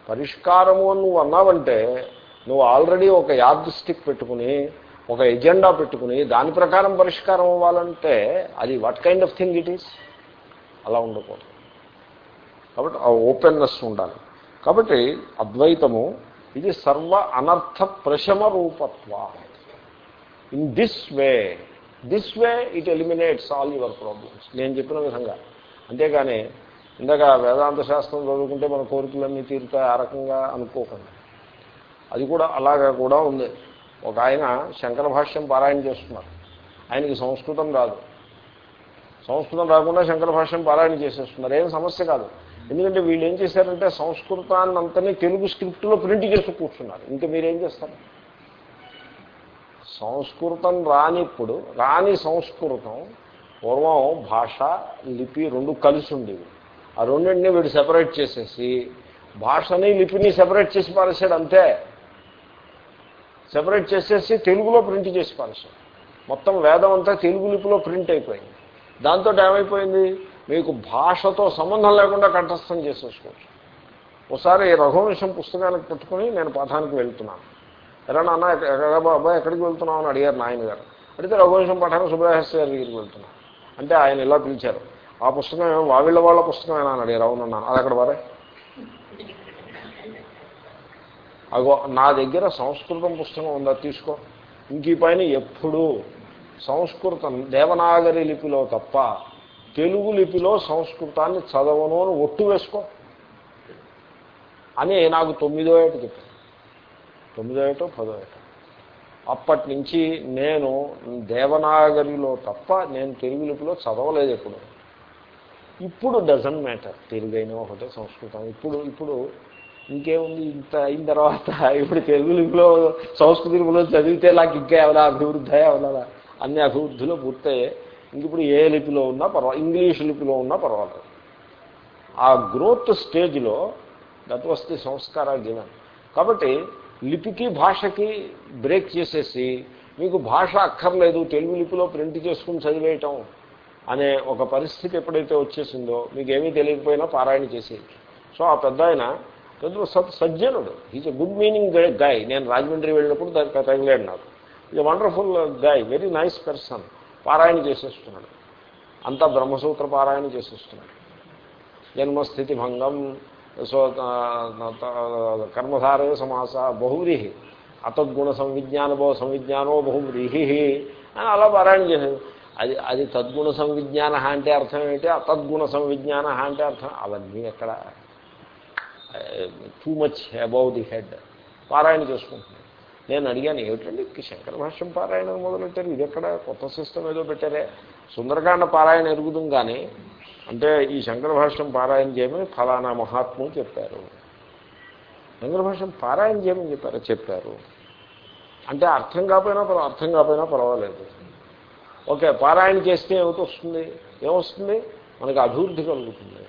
పరిష్కారము అని నువ్వు అన్నావంటే నువ్వు ఆల్రెడీ ఒక యాద్ స్టిక్ పెట్టుకుని ఒక ఎజెండా పెట్టుకుని దాని ప్రకారం పరిష్కారం అవ్వాలంటే అది what kind of thing it is అలా ఉండకూడదు. కాబట్టి ఆ ఓపెన్నెస్ ఉండాలి. కాబట్టి అద్వైతము ఇది సర్వ అనర్థ ప్రశమ రూపత్వ. In this way this way it eliminates all your problems నేను చెప్పిన విధంగా. అంతేగాని ఇందాక వేదాంత శాస్త్రం చదువుకుంటే మన కోరికలన్నీ తీరుతాయి ఆ రకంగా అనుకోకండి. అది కూడా అలాగా కూడా ఉంది. ఒక ఆయన శంకర భాష్యం పారాయణ చేస్తున్నారు. ఆయనకి సంస్కృతం రాదు. సంస్కృతం రాకుండా శంకర భాష్యం పారాయణ చేసేస్తున్నారు. ఏం సమస్య కాదు. ఎందుకంటే వీళ్ళు ఏం చేశారంటే సంస్కృతాన్ని అంతనే తెలుగు స్క్రిప్ట్లో ప్రింట్ చేసి కూర్చున్నారు. ఇంకా మీరేం చేస్తారు? సంస్కృతం రానిప్పుడు రాని సంస్కృతం పూర్వం భాష లిపి రెండు కలిసి ఉండేవి. ఆ రెండింటినీ వీడు సెపరేట్ చేసేసి భాషని లిపిని సెపరేట్ చేసి పారేశాడు అంతే. సెపరేట్ చేసేసి తెలుగులో ప్రింట్ చేసి పారేశాడు. మొత్తం వేదం అంతా తెలుగు లిపిలో ప్రింట్ అయిపోయింది. దాంతో ఏమైపోయింది? మీకు భాషతో సంబంధం లేకుండా కంఠస్థం చేసేసుకోవచ్చు ఒకసారి రఘువంశం పుస్తకానికి పెట్టుకుని నేను పాఠానికి వెళ్తున్నాను. ఎలా నాన్న ఎక్కడ ఎక్కడికి వెళ్తున్నావు అని అడిగారు నాయన గారు అడిగితే రఘువంశం పాఠానికి సుబ్రహస్య గారి దగ్గరికి వెళ్తున్నాను. అంటే ఆయన ఇలా పిలిచారు. ఆ పుస్తకం ఏమో వావిళ్ళ వాళ్ళ పుస్తకమేనా? అని అడిగారు. అవునన్నాను అది అక్కడ వారే అగో నా దగ్గర సంస్కృతం పుస్తకం ఉందా? తీసుకో. ఇంక ఈ పైన ఎప్పుడూ సంస్కృతం దేవనాగరి లిపిలో తప్ప తెలుగు లిపిలో సంస్కృతాన్ని చదవను అని ఒట్టు వేసుకో. అని నాకు తొమ్మిదో ఏట చెప్పాను తొమ్మిదో ఏటో పదో ఏటో. అప్పటి నుంచి నేను దేవనాగరిలో తప్ప నేను తెలుగు లిపిలో చదవలేదు ఎప్పుడు. ఇప్పుడు డజన్ మ్యాటర్ తెలుగైన ఒకటే సంస్కృతం. ఇప్పుడు ఇప్పుడు ఇంకేముంది? ఇంత అయిన తర్వాత ఇప్పుడు తెలుగు లిపిలో సంస్కృతి లిపిలో చదివితే నాకు ఇంకా ఎవరా అభివృద్ధి అవునా అన్ని అభివృద్ధిలో పూర్తయ్యాయి ఇంక ఇప్పుడు ఏ లిపిలో ఉన్నా పర్వాలేదు ఇంగ్లీష్ లిపిలో ఉన్నా పర్వాలేదు. ఆ గ్రోత్ స్టేజ్లో దట్ వాస్ ది సంస్కార గివెన్ కాబట్టి లిపికి భాషకి బ్రేక్ చేసేసి మీకు భాష అక్కర్లేదు తెలుగు లిపిలో ప్రింట్ చేసుకుని చదివేయటం అనే ఒక పరిస్థితి ఎప్పుడైతే వచ్చేసిందో మీకు ఏమీ తెలియకపోయినా పారాయణ చేసేది సో ఆ పెద్ద ఆయన పెద్ద సత్ సజ్జనుడు. Is a good meaning guy నేను రాజమండ్రి వెళ్ళినప్పుడు దానికి తగిలాడు నాకు. Is wonderful guy very nice person పారాయణ చేసేస్తున్నాడు. అంతా బ్రహ్మసూత్ర పారాయణ చేసేస్తున్నాడు. జన్మస్థితి భంగం సో కర్మధారే సమాస బహువ్రీహి అతద్గుణ సంవిజ్ఞానభో సంవిజ్ఞానో బహువ్రీహి అని అలా పారాయణ చేసేది అది అది తద్గుణ సంవిజ్ఞాన అంటే అర్థం ఏంటి అతద్గుణ సంవిజ్ఞాన అంటే అర్థం అవన్నీ ఎక్కడ too much above the head పారాయణ చేసుకుంటున్నాను నేను అడిగాను ఏమిటండి శంకర భాష్యం పారాయణం మొదలెట్టారు ఇది ఎక్కడ కొత్త సిస్టమ్ ఏదో పెట్టారే? సుందరకాండ పారాయణ ఎరుగుదాం కానీ అంటే ఈ శంకర భాష్యం పారాయణ చేయమని ఫలానా మహాత్ములు చెప్పారు. శంకర భాష్యం పారాయణ చేయమని చెప్పారు? చెప్పారు. అంటే అర్థం కాకపోయినా అర్థం కాకపోయినా పర్వాలేదు. ఓకే పారాయణ చేస్తే ఏమిటి వస్తుంది ఏమొస్తుంది? మనకు అభివృద్ధి కలుగుతుంది.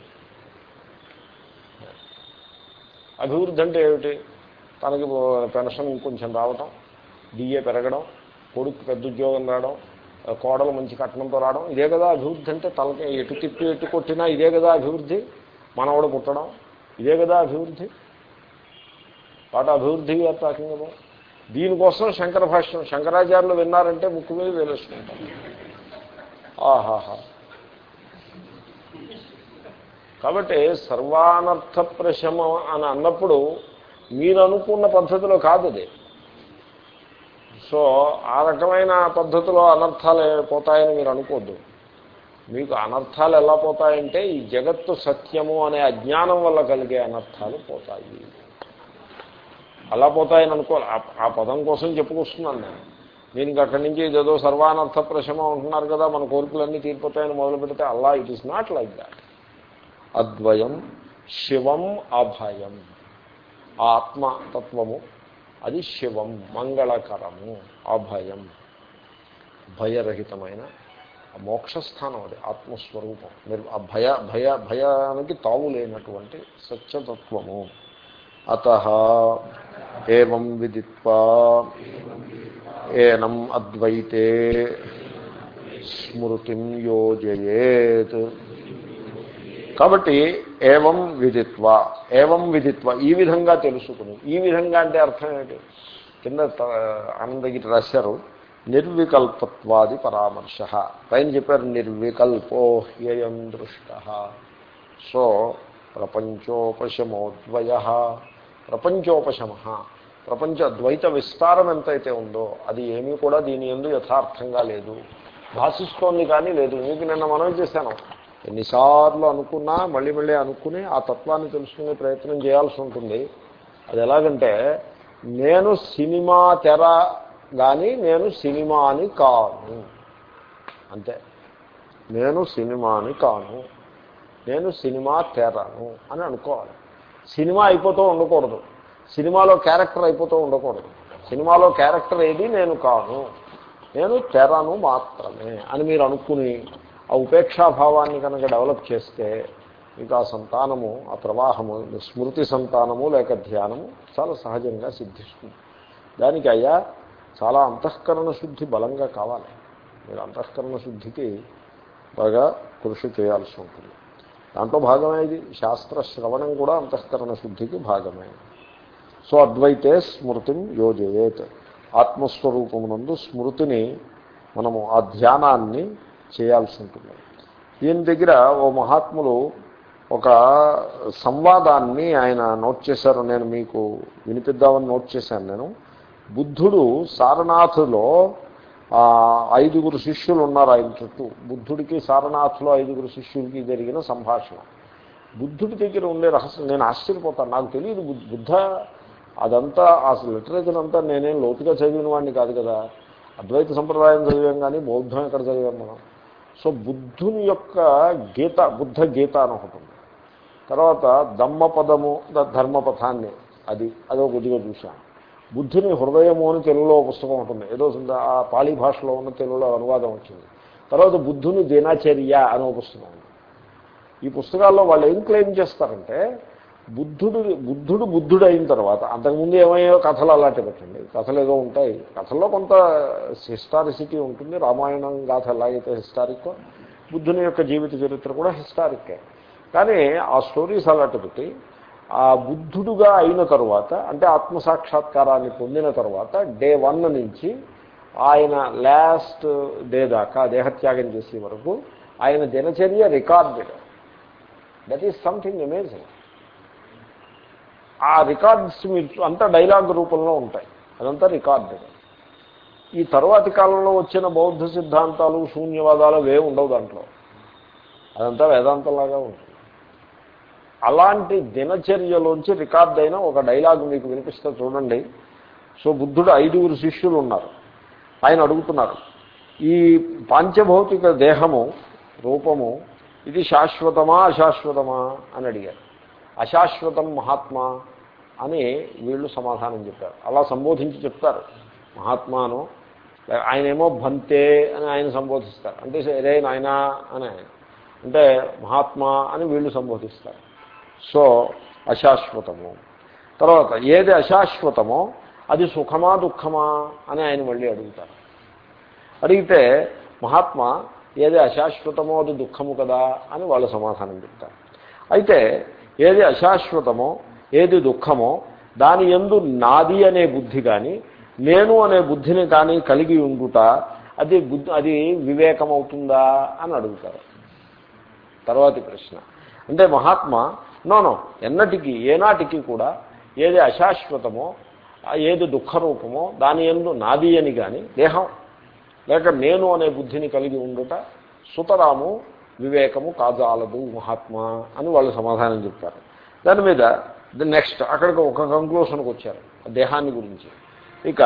అభివృద్ధి అంటే ఏమిటి? తనకి పెన్షన్ కొంచెం రావటం డిఏ పెరగడం కొడుకు పెద్ద ఉద్యోగం రావడం కోడలు మంచి కట్నంతో రావడం ఇదే కదా అభివృద్ధి అంటే తలకి ఎటు తిప్పి ఎటు కొట్టినా ఇదే కదా అభివృద్ధి మనవడు పుట్టడం ఇదే కదా అభివృద్ధి. వాటి అభివృద్ధి టాకింగ్ కదా దీనికోసం శంకర భాష్యం శంకరాచార్యులు విన్నారంటే ముక్కు మీద వేలేసుకుంటాం ఆహాహా. కాబట్టి సర్వానర్థ ప్రశమ అని అన్నప్పుడు మీరు అనుకున్న పద్ధతిలో కాదు అది. సో ఆ రకమైన పద్ధతిలో అనర్థాలు పోతాయని మీరు అనుకోద్దు. మీకు అనర్థాలు ఎలా పోతాయంటే ఈ జగత్తు సత్యము అనే అజ్ఞానం వల్ల కలిగే అనర్థాలు పోతాయి. అలా పోతాయని అనుకో ఆ పదం కోసం చెప్పుకొస్తున్నాను నేను. దీనికి అక్కడి నుంచి ఏదో సర్వానర్థ ప్రశమ ఉంటున్నారు కదా మన కోరికలన్నీ తీరిపోతాయని మొదలు పెడితే అల్లా it is not like that అద్వయం శివం అభయం. ఆత్మతత్వము. అది శివం మంగళకరము అభయం. భయరహితమైన మోక్షస్థానం అది ఆత్మస్వరూపం. మీరు ఆ భయ భయ భయానికి తావు లేనటువంటి సత్యతత్వము. అత ఏం విదిత్వా ఏనం అద్వైతే స్మృతిం యోజయేత్. కాబట్టి ఏవం విదిత్వ ఏవం విదిత్వ ఈ విధంగా తెలుసుకుని ఈ విధంగా అంటే అర్థం ఏంటి? కింద ఆనందగిరి రాశారు నిర్వికల్పత్వాది పరామర్శ. పైన చెప్పారు నిర్వికల్పో హ్యయం దృష్ట. సో ప్రపంచోపశమోద్వయ. ప్రపంచోపశమ. ప్రపంచ ద్వైత విస్తారం ఎంతైతే ఉందో అది ఏమీ కూడా దీని ఎందు యథార్థంగా లేదు. భాషిస్తోంది కానీ లేదు. మీకు నిన్న మనం చేశాను? ఎన్నిసార్లు అనుకున్నా మళ్ళీ మళ్ళీ అనుకుని ఆ తత్వాన్ని తెలుసుకునే ప్రయత్నం చేయాల్సి ఉంటుంది. అది ఎలాగంటే నేను సినిమా తెర కానీ నేను సినిమాని కాను. అంతే. నేను సినిమాని కాను. నేను సినిమా తెరను అని అనుకోవాలి. సినిమా అయిపోతూ ఉండకూడదు. సినిమాలో క్యారెక్టర్ అయిపోతూ ఉండకూడదు. సినిమాలో క్యారెక్టర్ ఏది నేను కాను. నేను తెరను మాత్రమే అని మీరు అనుకుని ఆ ఉపేక్షాభావాన్ని కనుక డెవలప్ చేస్తే మీకు ఆ సంతానము ఆ ప్రవాహము స్మృతి సంతానము లేక ధ్యానము చాలా సహజంగా సిద్ధిస్తుంది. దానికి అయ్యా చాలా అంతఃకరణ శుద్ధి బలంగా కావాలి. మీరు అంతఃకరణ శుద్ధికి బాగా కృషి చేయాల్సి ఉంటుంది. దాంట్లో భాగమే ఇది. శాస్త్ర శ్రవణం కూడా అంతఃకరణ శుద్ధికి భాగమే. సో అద్వైతే స్మృతిని యోజయేత్. ఆత్మస్వరూపమునందు స్మృతిని మనము ఆ ధ్యానాన్ని చేయాల్సి ఉంటుంది దీని దగ్గర ఓ మహాత్ములు ఒక సంవాదాన్ని ఆయన నోట్ చేశారు. నేను మీకు వినిపిద్దామని నోట్ చేశాను నేను. బుద్ధుడు సారనాథులో ఐదుగురు శిష్యులు ఉన్నారు ఆయన చుట్టూ. బుద్ధుడికి సారనాథ్లో ఐదుగురు శిష్యులకి జరిగిన సంభాషణ. బుద్ధుడి దగ్గర ఉండే రహస్యం నేను ఆశ్చర్యపోతాను. నాకు తెలియదు బుద్ధ అదంతా అసలు లిటరేచర్ అంతా నేనేం లోతుగా చదివిన వాడిని కాదు కదా. అద్వైత సంప్రదాయం చదివాం కానీ బౌద్ధం ఎక్కడ చదివాం మనం? సో బుద్ధుని యొక్క గీత బుద్ధ గీత అని ఒకటి ఉంది. తర్వాత దమ్మపదము ధర్మపథాన్ని అది అదో కొద్దిగా చూశాను. బుద్ధుని హృదయము అని తెలుగులో పుస్తకం ఉంటుంది ఏదో ఆ పాళీ భాషలో ఉన్న తెలుగులో అనువాదం వచ్చింది. తర్వాత బుద్ధుని దినచర్య అనే పుస్తకం ఉంది. ఈ పుస్తకాల్లో వాళ్ళు ఏం క్లెయిమ్ చేస్తారంటే బుద్ధుడు బుద్ధుడు బుద్ధుడు అయిన తర్వాత అంతకుముందు ఏమయ్యో కథలు అలాంటి పెట్టండి. కథలు ఏదో ఉంటాయి. కథల్లో కొంత హిస్టారిసిటీ ఉంటుంది. రామాయణం గాథ ఎలాగైతే హిస్టారిక్ బుద్ధుని యొక్క జీవిత చరిత్ర కూడా హిస్టారిక్కే కానీ ఆ స్టోరీస్ అలాంటి పెట్టి ఆ బుద్ధుడుగా అయిన తర్వాత అంటే ఆత్మసాక్షాత్కారాన్ని పొందిన తర్వాత డే వన్ నుంచి ఆయన లాస్ట్ డే దాకా దేహత్యాగం చేసే వరకు ఆయన దినచర్య recorded. That is something amazing ఆ రికార్డ్స్ మీరు అంతా డైలాగ్ రూపంలో ఉంటాయి. అదంతా రికార్డు. ఈ తరువాతి కాలంలో వచ్చిన బౌద్ధ సిద్ధాంతాలు శూన్యవాదాలు అవే ఉండవు దాంట్లో. అదంతా వేదాంతంలాగా ఉంటుంది. అలాంటి దినచర్యలోంచి రికార్డ్ అయిన ఒక డైలాగ్ మీకు వినిపిస్తే చూడండి. సో బుద్ధుడు ఐదుగురు శిష్యులు ఉన్నారు ఆయన అడుగుతున్నారు ఈ పాంచభౌతిక దేహము రూపము ఇది శాశ్వతమా అశాశ్వతమా అని అడిగారు. అశాశ్వతం మహాత్మా అని వీళ్ళు సమాధానం చెప్పారు. అలా సంబోధించి చెప్తారు. మహాత్మాను ఆయనేమో భంతే అని ఆయన సంబోధిస్తారు. అంటే రే నాయన అని అంటే మహాత్మా అని వీళ్ళు సంబోధిస్తారు. సో అశాశ్వతము. తర్వాత ఏది అశాశ్వతమో అది సుఖమా దుఃఖమా అని ఆయన మళ్ళీ అడుగుతారు. అడిగితే మహాత్మా ఏది అశాశ్వతమో అది దుఃఖము కదా అని వాళ్ళు సమాధానం చెప్తారు. అయితే ఏది అశాశ్వతమో ఏది దుఃఖమో దాని ఎందు నాది అనే బుద్ధి కానీ నేను అనే బుద్ధిని కానీ కలిగి ఉండుట అది బుద్ధి అది వివేకం అవుతుందా అని అడుగుతారు. తర్వాతి ప్రశ్న. అంటే మహాత్మా నోనో ఎన్నటికి ఏనాటికి కూడా ఏది అశాశ్వతమో ఏది దుఃఖరూపమో దాని ఎందు నాది అని కానీ దేహం లేక నేను అనే బుద్ధిని కలిగి ఉండుట సుతరాము వివేకము కాజాలదు మహాత్మ అని వాళ్ళు సమాధానం చెప్తారు దాని మీద నెక్స్ట్ అక్కడికి ఒక కంక్లూషన్కి వచ్చారు దేహాన్ని గురించి. ఇక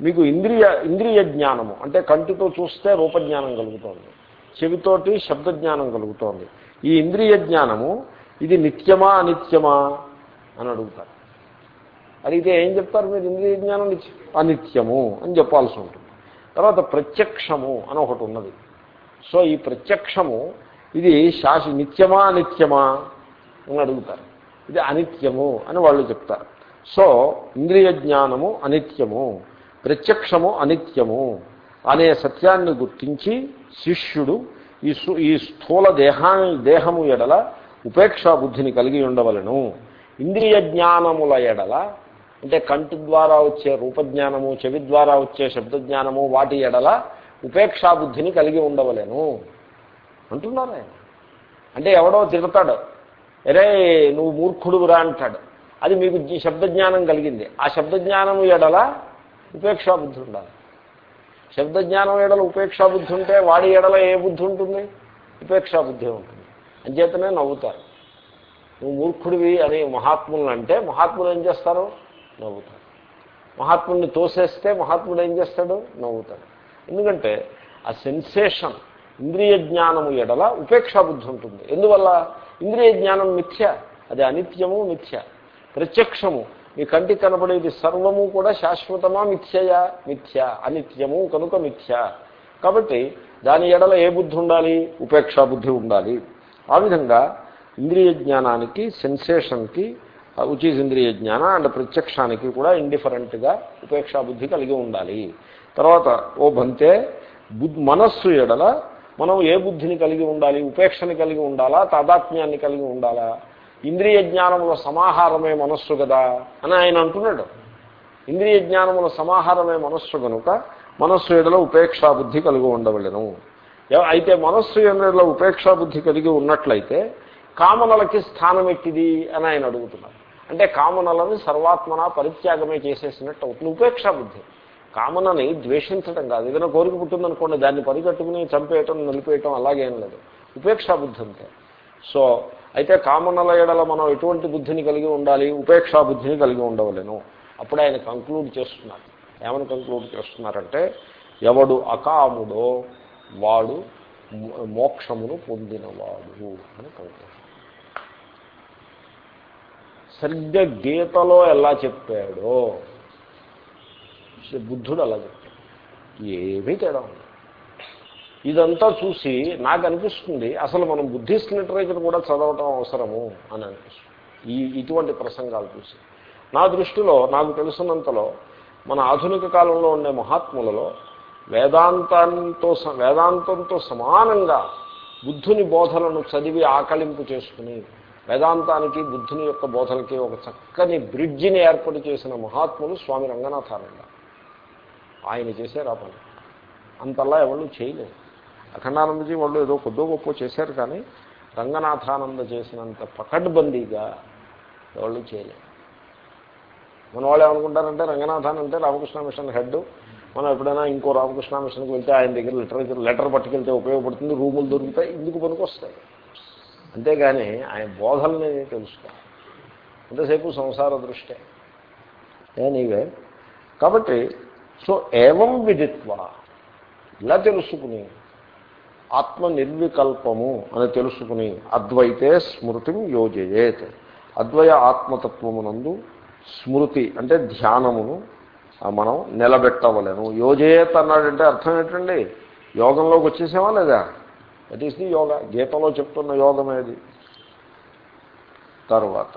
మీకు ఇంద్రియ ఇంద్రియ జ్ఞానము అంటే కంటితో చూస్తే రూపజ్ఞానం కలుగుతోంది చెవితోటి శబ్దజ్ఞానం కలుగుతోంది. ఈ ఇంద్రియ జ్ఞానము ఇది నిత్యమా అనిత్యమా అని అడుగుతారు. అడిగితే ఏం చెప్తారు మీరు? ఇంద్రియ జ్ఞానం అనిత్యము అని చెప్పాల్సి ఉంటుంది. తర్వాత ప్రత్యక్షము అని ఒకటి ఉన్నది. సో ఈ ప్రత్యక్షము ఇది శాసి నిత్యమా అనిత్యమా అని అడుగుతారు. ఇది అనిత్యము అని వాళ్ళు చెప్తారు. సో ఇంద్రియ జ్ఞానము అనిత్యము ప్రత్యక్షము అనిత్యము అనే సత్యాన్ని గుర్తించి శిష్యుడు ఈ ఈ స్థూల దేహాన్ని దేహము ఎడల ఉపేక్షా బుద్ధిని కలిగి ఉండవలను. ఇంద్రియ జ్ఞానముల ఎడల అంటే కంటి ద్వారా వచ్చే రూపజ్ఞానము చెవి ద్వారా వచ్చే శబ్దజ్ఞానము వాటి ఎడల ఉపేక్షా బుద్ధిని కలిగి ఉండవలేను. అంటున్నారు ఆయన. అంటే ఎవడో తిడతాడు. అరే నువ్వు మూర్ఖుడురా అంటాడు. అది మీకు శబ్దజ్ఞానం కలిగింది. ఆ శబ్దజ్ఞానం ఎడల ఉపేక్షాబుద్ధి ఉండాలి. శబ్దజ్ఞానం ఎడల ఉపేక్షాబుద్ధి ఉంటే వాడి ఎడల ఏ బుద్ధి ఉంటుంది? ఉపేక్షాబుద్ధి ఉంటుంది. అంచేతనే నవ్వుతారు. నువ్వు మూర్ఖుడివి అని మహాత్ములను అంటే మహాత్ములు ఏం చేస్తారు? నవ్వుతారు. మహాత్ముడిని తోసేస్తే మహాత్ముడు ఏం చేస్తాడు? నవ్వుతాడు. ఎందుకంటే ఆ సెన్సేషన్ ఇంద్రియ జ్ఞానము ఎడల ఉపేక్షా బుద్ధి ఉంటుంది. ఎందువల్ల? ఇంద్రియ జ్ఞానం మిథ్య. అది అనిత్యము మిథ్య. ప్రత్యక్షము. మీ కంటికి కనబడేది సర్వము కూడా శాశ్వతమా మిథ్యయా? మిథ్య. అనిత్యము కనుక మిథ్య. కాబట్టి దాని ఎడల ఏ బుద్ధి ఉండాలి? ఉపేక్షా బుద్ధి ఉండాలి. ఆ విధంగా ఇంద్రియ జ్ఞానానికి సెన్సేషన్కి ఉచిత ఇంద్రియ జ్ఞాన అండ్ ప్రత్యక్షానికి కూడా ఇండిఫరెంట్గా ఉపేక్షా బుద్ధి కలిగి ఉండాలి. తర్వాత ఓ భంతే బుద్ధి మనస్సు ఎడల మనం ఏ బుద్ధిని కలిగి ఉండాలి ఉపేక్షని కలిగి ఉండాలా తాదాత్మ్యాన్ని కలిగి ఉండాలా? ఇంద్రియ జ్ఞానముల సమాహారమే మనస్సు కదా అని ఆయన అంటున్నాడు. ఇంద్రియ జ్ఞానముల సమాహారమే మనస్సు కనుక మనస్సు ఎడల ఉపేక్షా బుద్ధి కలిగి ఉండవలను. అయితే మనస్సు ఎడల ఉపేక్షా బుద్ధి కలిగి ఉన్నట్లయితే కామనలకి స్థానం ఎట్టిది అని ఆయన అడుగుతున్నారు. అంటే కామనలని సర్వాత్మన పరిత్యాగమే చేసేసినట్టు అవుతుంది. ఉపేక్షా బుద్ధి. కామనని ద్వేషించడం కాదు. ఏదైనా కోరిక పుట్టిందనుకోండి దాన్ని పరిగట్టుకుని చంపేయటం నిలిపేయటం అలాగేం లేదు. ఉపేక్షా బుద్ధి అంతే. సో అయితే కామనల ఎడల మనం ఎటువంటి బుద్ధిని కలిగి ఉండాలి? ఉపేక్షా బుద్ధిని కలిగి ఉండవలేను. అప్పుడు ఆయన కంక్లూడ్ చేస్తున్నారు. ఏమని కంక్లూడ్ చేస్తున్నారంటే ఎవడు అకాముడో వాడు మోక్షమును పొందినవాడు అని కంక్లూడ్ సరిగ్గా గీతలో ఎలా చెప్పాడో బుద్ధుడు అలా చెప్తాడు ఏమీ తేడా ఉంది ఇదంతా చూసి నాకు అనిపిస్తుంది అసలు మనం బుద్ధిస్ట్ లిటరేచర్ కూడా చదవటం అవసరము అని అనిపిస్తుంది. ఈ ఇటువంటి ప్రసంగాలు చూసి. నా దృష్టిలో నాకు తెలుసున్నంతలో మన ఆధునిక కాలంలో ఉండే మహాత్ములలో వేదాంతంతో వేదాంతంతో సమానంగా బుద్ధుని బోధలను చదివి ఆకలింపు చేసుకుని వేదాంతానికి బుద్ధుని యొక్క బోధనకి ఒక చక్కని బ్రిడ్జిని ఏర్పాటు చేసిన మహాత్ములు స్వామి రంగనాథానంద ఆయన చేశారు ఆ పని అంతలా ఎవరు చేయలేదు. అఖండానందజీ వాళ్ళు ఏదో కొద్దో గొప్ప చేశారు కానీ రంగనాథానంద చేసినంత పకడ్బందీగా ఎవరు చేయలేదు. మన వాళ్ళు ఏమనుకుంటారంటే రంగనాథాన్ అంటే రామకృష్ణ మిషన్ హెడ్. మనం ఎప్పుడైనా ఇంకో రామకృష్ణ మిషన్కి వెళ్తే ఆయన దగ్గర లిటరేచర్ లెటర్ పట్టుకెళ్తే ఉపయోగపడుతుంది రూములు దొరుకుతాయి ఇందుకు పనికొస్తాయి. అంతేగాని ఆయన బోధల్ని తెలుసుకోవాలి. ఎంతసేపు సంసార దృష్టే. ఎనీవే కాబట్టి సో ఏవం విదిత్వ? ఇలా తెలుసుకుని ఆత్మ నిర్వికల్పము అని తెలుసుకుని అద్వైతే స్మృతిం యోజయేత్. అద్వయ ఆత్మతత్వమునందు స్మృతి అంటే ధ్యానమును మనం నిలబెట్టవలేను. యోజయేత్ అన్నాడంటే అర్థం ఏంటండి? యోగంలోకి వచ్చేసామా లేదా? దట్ ఈస్ ది యోగ గీతలో చెప్తున్న యోగమేది తర్వాత.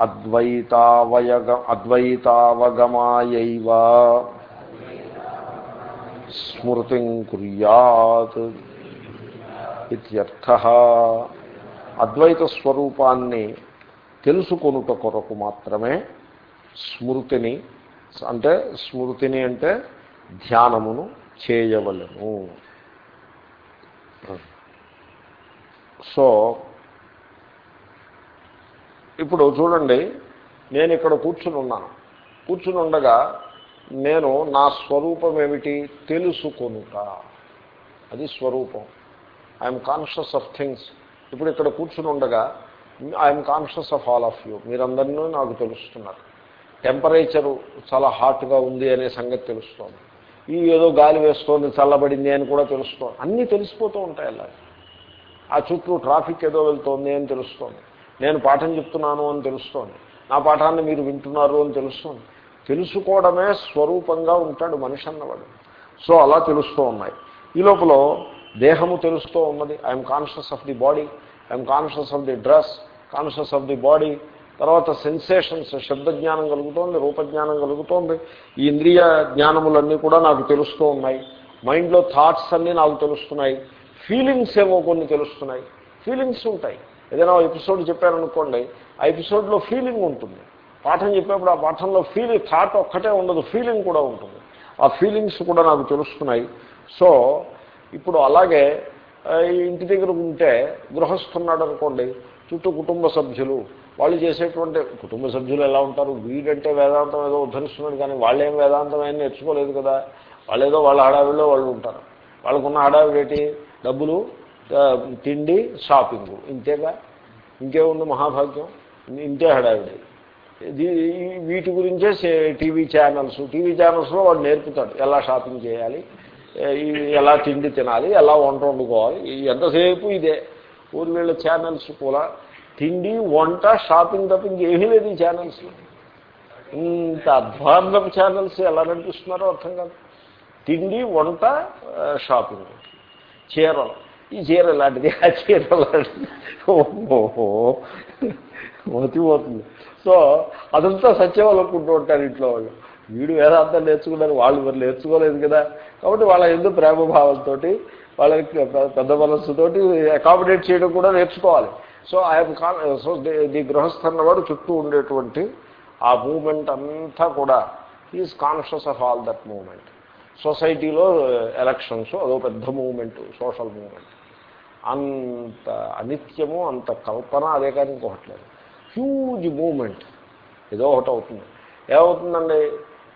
అద్వైతావయగ అద్వైతావగమాయైవ స్మృతిం కుర్యాత్ ఇత్యర్థ. అద్వైత స్వరూపాన్ని తెలుసుకొనుట కొరకు మాత్రమే స్మృతిని అంటే స్మృతిని అంటే ధ్యానమును చేయవలను. సో ఇప్పుడు చూడండి నేను ఇక్కడ కూర్చుని ఉన్నాను. కూర్చుని ఉండగా నేను నా స్వరూపం ఏమిటి తెలుసుకొనుట. అది స్వరూపం. ఐఎమ్ కాన్షియస్ ఆఫ్ థింగ్స్ ఇప్పుడు ఇక్కడ కూర్చుని ఉండగా I'm conscious of all of you మీరందరినీ నాకు తెలుస్తున్నారు. టెంపరేచరు చాలా హాట్గా ఉంది అనే సంగతి తెలుస్తోంది. ఈ ఏదో గాలి వేస్తోంది చల్లబడింది అని కూడా తెలుస్తోంది. అన్నీ తెలిసిపోతూ ఉంటాయి అలా ఆ చుట్టూ ట్రాఫిక్ ఏదో వెళ్తోంది అని తెలుస్తోంది. నేను పాఠం చెప్తున్నాను అని తెలుస్తోంది. నా పాఠాన్ని మీరు వింటున్నారు అని తెలుస్తోంది. తెలుసుకోవడమే స్వరూపంగా ఉంటాడు మనిషి అన్నవాడు. సో అలా తెలుస్తూ ఉన్నాయి. ఈ లోపల దేహము తెలుస్తూ ఉన్నది. I'm conscious of the body I'm conscious of the dress conscious of the body తర్వాత సెన్సేషన్స్ శబ్దజ్ఞానం కలుగుతోంది రూపజ్ఞానం కలుగుతోంది. ఈ ఇంద్రియ జ్ఞానములన్నీ కూడా నాకు తెలుస్తూ ఉన్నాయి. మైండ్లో థాట్స్ అన్నీ నాకు తెలుస్తున్నాయి. ఫీలింగ్స్ ఏమో కొన్ని తెలుస్తున్నాయి. ఫీలింగ్స్ ఉంటాయి. ఏదైనా ఎపిసోడ్ చెప్పారనుకోండి ఆ ఎపిసోడ్లో ఫీలింగ్ ఉంటుంది. పాఠం చెప్పేప్పుడు ఆ పాఠంలో ఫీలింగ్ థాట్ ఒక్కటే ఉండదు ఫీలింగ్ కూడా ఉంటుంది. ఆ ఫీలింగ్స్ కూడా నాకు తెలుస్తున్నాయి. సో ఇప్పుడు అలాగే ఈ ఇంటి దగ్గర ఉంటే గృహస్థున్నాడు అనుకోండి చుట్టూ కుటుంబ సభ్యులు వాళ్ళు చేసేటువంటి కుటుంబ సభ్యులు ఎలా ఉంటారు? వీడంటే వేదాంతం ఏదో ఉద్ధరిస్తున్నాడు కానీ వాళ్ళేం వేదాంతం ఏం నేర్చుకోలేదు కదా. వాళ్ళు ఏదో వాళ్ళ హడావిడిలో వాళ్ళు ఉంటారు. వాళ్ళకున్న హడావిడి ఏంటి డబ్బులు తిండి షాపింగ్. ఇంతేగా? ఇంకేముంది మహాభాగ్యం? ఇంతే హడావిడి. ఇది వీటి గురించే టీవీ ఛానల్స్. టీవీ ఛానల్స్లో వాడు నేర్పుతాడు ఎలా షాపింగ్ చేయాలి ఎలా తిండి తినాలి ఎలా వంట వండుకోవాలి. ఎంతసేపు ఇదే. ఊరి వీళ్ళ ఛానల్స్ కూడా తిండి వంట షాపింగ్ తప్ప ఇంకేమీ లేదు ఈ ఛానల్స్ ఇంత అధ్వాన్నం ఛానల్స్ ఎలా నడిపిస్తున్నారో అర్థం కాదు. తిండి వంట షాపింగ్. చీరలు. ఈ చీర లాంటిది ఆ చీర లాంటిది. ఓహో. మతిపోతుంది. సో అదంతా సత్యవాళ్ళు అనుకుంటూ ఉంటారు ఇంట్లో వాళ్ళు. వీడు వేదాంతం నేర్చుకున్నారు వాళ్ళు మరి నేర్చుకోలేదు కదా. కాబట్టి వాళ్ళ ఎందు ప్రేమభావంతో వాళ్ళకి పెద్ద మనస్సుతోటి అకామిడేట్ చేయడం కూడా నేర్చుకోవాలి. So I'm conscious the గృహస్థన్న వాడు చుట్టూ ఉండేటువంటి ఆ మూమెంట్ అంతా కూడా is conscious of all that moment సొసైటీలో ఎలక్షన్స్ అదో పెద్ద మూమెంట్ సోషల్ మూమెంట్ అంత అనిత్యము అంత కల్పన అదే కానీ ఇంకొకట్లేదు. హ్యూజ్ మూమెంట్ ఏదో ఒకటి అవుతుంది. ఏమవుతుందండి?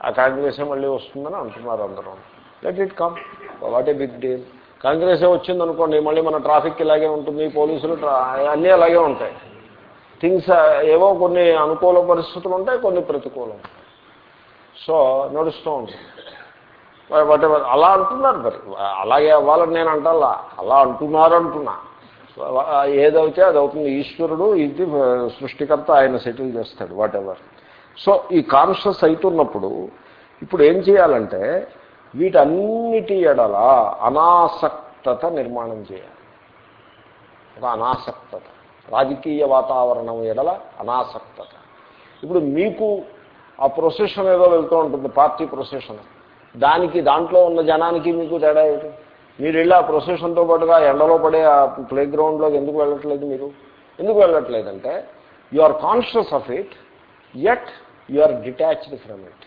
ఆ కాంగ్రెసే మళ్ళీ వస్తుందని అంటున్నారు అందరూ. Let it come what a big deal కాంగ్రెసే వచ్చిందనుకోండి మళ్ళీ మన ట్రాఫిక్ ఇలాగే ఉంటుంది పోలీసులు ట్రా- అన్నీ అలాగే ఉంటాయి. థింగ్స్ ఏవో కొన్ని అనుకూల పరిస్థితులు ఉంటాయి కొన్ని ప్రతికూలం. సో నడుస్తూ ఉంటుంది. వాట్ ఎవర్ అలా అంటున్నారు మరి. అలాగే అవ్వాలని నేను అంటల్లా. అలా అంటున్నారు అంటున్నా. ఏదైతే అది అవుతుంది ఈశ్వరుడు ఇది సృష్టికర్త ఆయన సెటిల్ చేస్తాడు వాట్ ఎవర్ సో ఈ కాన్షియస్ అవుతున్నప్పుడు ఇప్పుడు ఏం చేయాలంటే వీటన్నిటి ఎడల అనాసక్తత నిర్మాణం చేయాలి. ఒక అనాసక్తత. రాజకీయ వాతావరణం ఎడల అనాసక్తత. ఇప్పుడు మీకు ఆ ప్రొసెషన్ ఏదో వెళ్తూ ఉంటుంది పార్టీ ప్రొసెషన్ దానికి దాంట్లో ఉన్న జనానికి మీకు తేడా ఏంటి మీరు వెళ్ళి ఆ ప్రొసెషన్తో పాటుగా ఎండలో పడే ఆ ప్లే గ్రౌండ్లోకి ఎందుకు వెళ్ళట్లేదు మీరు? ఎందుకు వెళ్ళట్లేదంటే you are conscious of it yet you are detached from it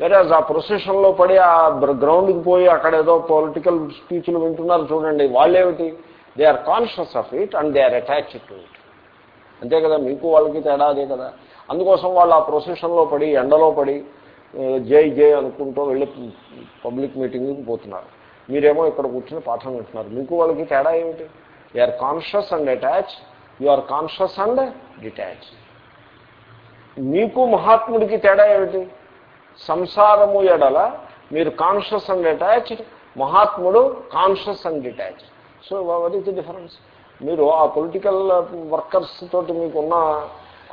వేరే ఆ ప్రొసెషన్లో పడి ఆ గ్రౌండ్కి పోయి అక్కడ ఏదో పొలిటికల్ స్పీచ్లు వింటున్నారు చూడండి వాళ్ళేమిటి? They are conscious of it and they are attached to it అంతే కదా మీకు వాళ్ళకి తేడా అదే కదా. అందుకోసం వాళ్ళు ఆ ప్రొసెషన్లో పడి ఎండలో పడి జై జై అనుకుంటూ వెళ్ళి పబ్లిక్ మీటింగ్కి పోతున్నారు. మీరేమో ఇక్కడ కూర్చొని పాఠం వింటున్నారు. మీకు వాళ్ళకి తేడా ఏమిటి? You are conscious and attach you are conscious and detach మీకు మహాత్ముడికి తేడా ఏమిటి? సంసారము ఎడల మీరు కాన్షియస్ అండ్ అటాచ్డ్ మహాత్ముడు conscious and detach so what is the difference మీరు ఆ పొలిటికల్ వర్కర్స్ తోటి మీకున్న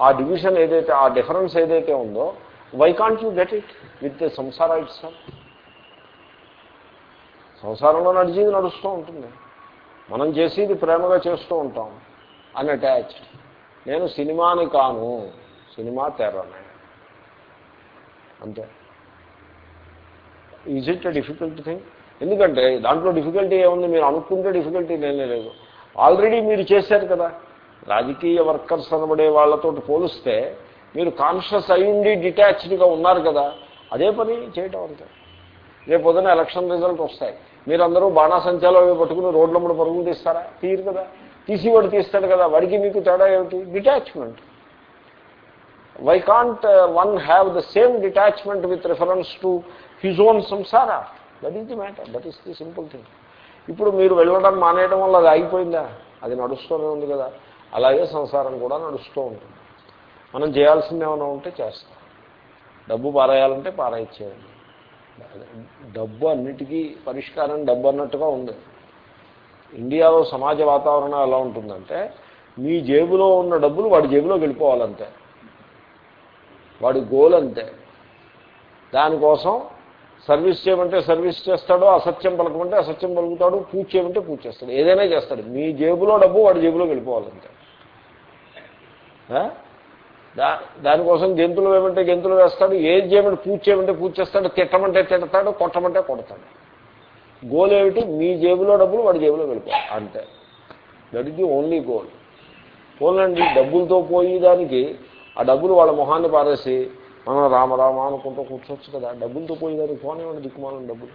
ఆ డివిజన్ ఏదైతే ఆ డిఫరెన్స్ ఏదైతే ఉందో why can't you get it with సంసార ఇట్స్ సంసారంలో నడిచేది నడుస్తూ ఉంటుంది మనం చేసేది ప్రేమగా చేస్తూ ఉంటాం అన్అటాచ్డ్ నేను సినిమాని కాను సినిమా తెరనే అంతే ఈజ్ ఇట్ డిఫికల్ట్ థింగ్ ఎందుకంటే దాంట్లో డిఫికల్టీ ఏముంది మీరు అనుకుంటే డిఫికల్టీ నేనే లేదు ఆల్రెడీ మీరు చేశారు కదా రాజకీయ వర్కర్స్ అనబడే వాళ్ళతో పోలిస్తే మీరు కాన్షియస్ అయ్యుండి డిటాచ్డ్గా ఉన్నారు కదా అదే పని చేయటం అంతే. రేపు పొద్దున ఎలక్షన్ రిజల్ట్ వస్తాయి. మీరందరూ బాణాసంచాలు అవి పట్టుకుని రోడ్ల పరుగులు తీస్తారా? తీరు కదా. తీసి వాడు తీస్తాడు కదా. వాడికి మీకు తేడా ఏమిటి? Detachment why can't one have the same detachment with reference to his own సంసారా that is the matter that is the simple thing ఇప్పుడు మీరు వెళ్ళడం మానేయడం వల్ల అది ఆగిపోయిందా? అది నడుస్తూనే ఉంది కదా. అలాగే సంసారం కూడా నడుస్తూ ఉంటుంది. మనం చేయాల్సింది ఏమైనా ఉంటే చేస్తాం. డబ్బు పారేయాలంటే పారాయిచ్చేయండి డబ్బు అన్నిటికీ పరిష్కారం డబ్బు అన్నట్టుగా ఉంది. ఇండియాలో సమాజ వాతావరణం ఎలా ఉంటుందంటే మీ జేబులో ఉన్న డబ్బులు వాడి జేబులో వెళ్ళిపోవాలంతే. వాడి గోల్ అంతే. దానికోసం సర్వీస్ చేయమంటే సర్వీస్ చేస్తాడు అసత్యం పలకమంటే అసత్యం పలుకుతాడు పూజ చేయమంటే పూజ చేస్తాడు. ఏదైనా చేస్తాడు. మీ జేబులో డబ్బు వాడి జేబులో వెళ్ళిపోవాలంతే. దా దానికోసం గెంతులు వేయమంటే గెంతులు వేస్తాడు ఏది చేయమంటే పూజ చేయమంటే పూజ చేస్తాడు తిట్టమంటే తిడతాడు కొట్టమంటే కొడతాడు. గోల్ ఏమిటి? మీ జేబులో డబ్బులు వాడి జేబులో వెళ్ళిపోవాలి అంతే. That is the only goal పోలండి డబ్బులతో పోయేదానికి ఆ డబ్బులు వాళ్ళ మొహాన్ని పారేసి మనం రామరామ అనుకుంటూ కూర్చోవచ్చు కదా. డబ్బులతో పోయేదానికి పోనివ్వండి దిక్కుమాలని డబ్బులు.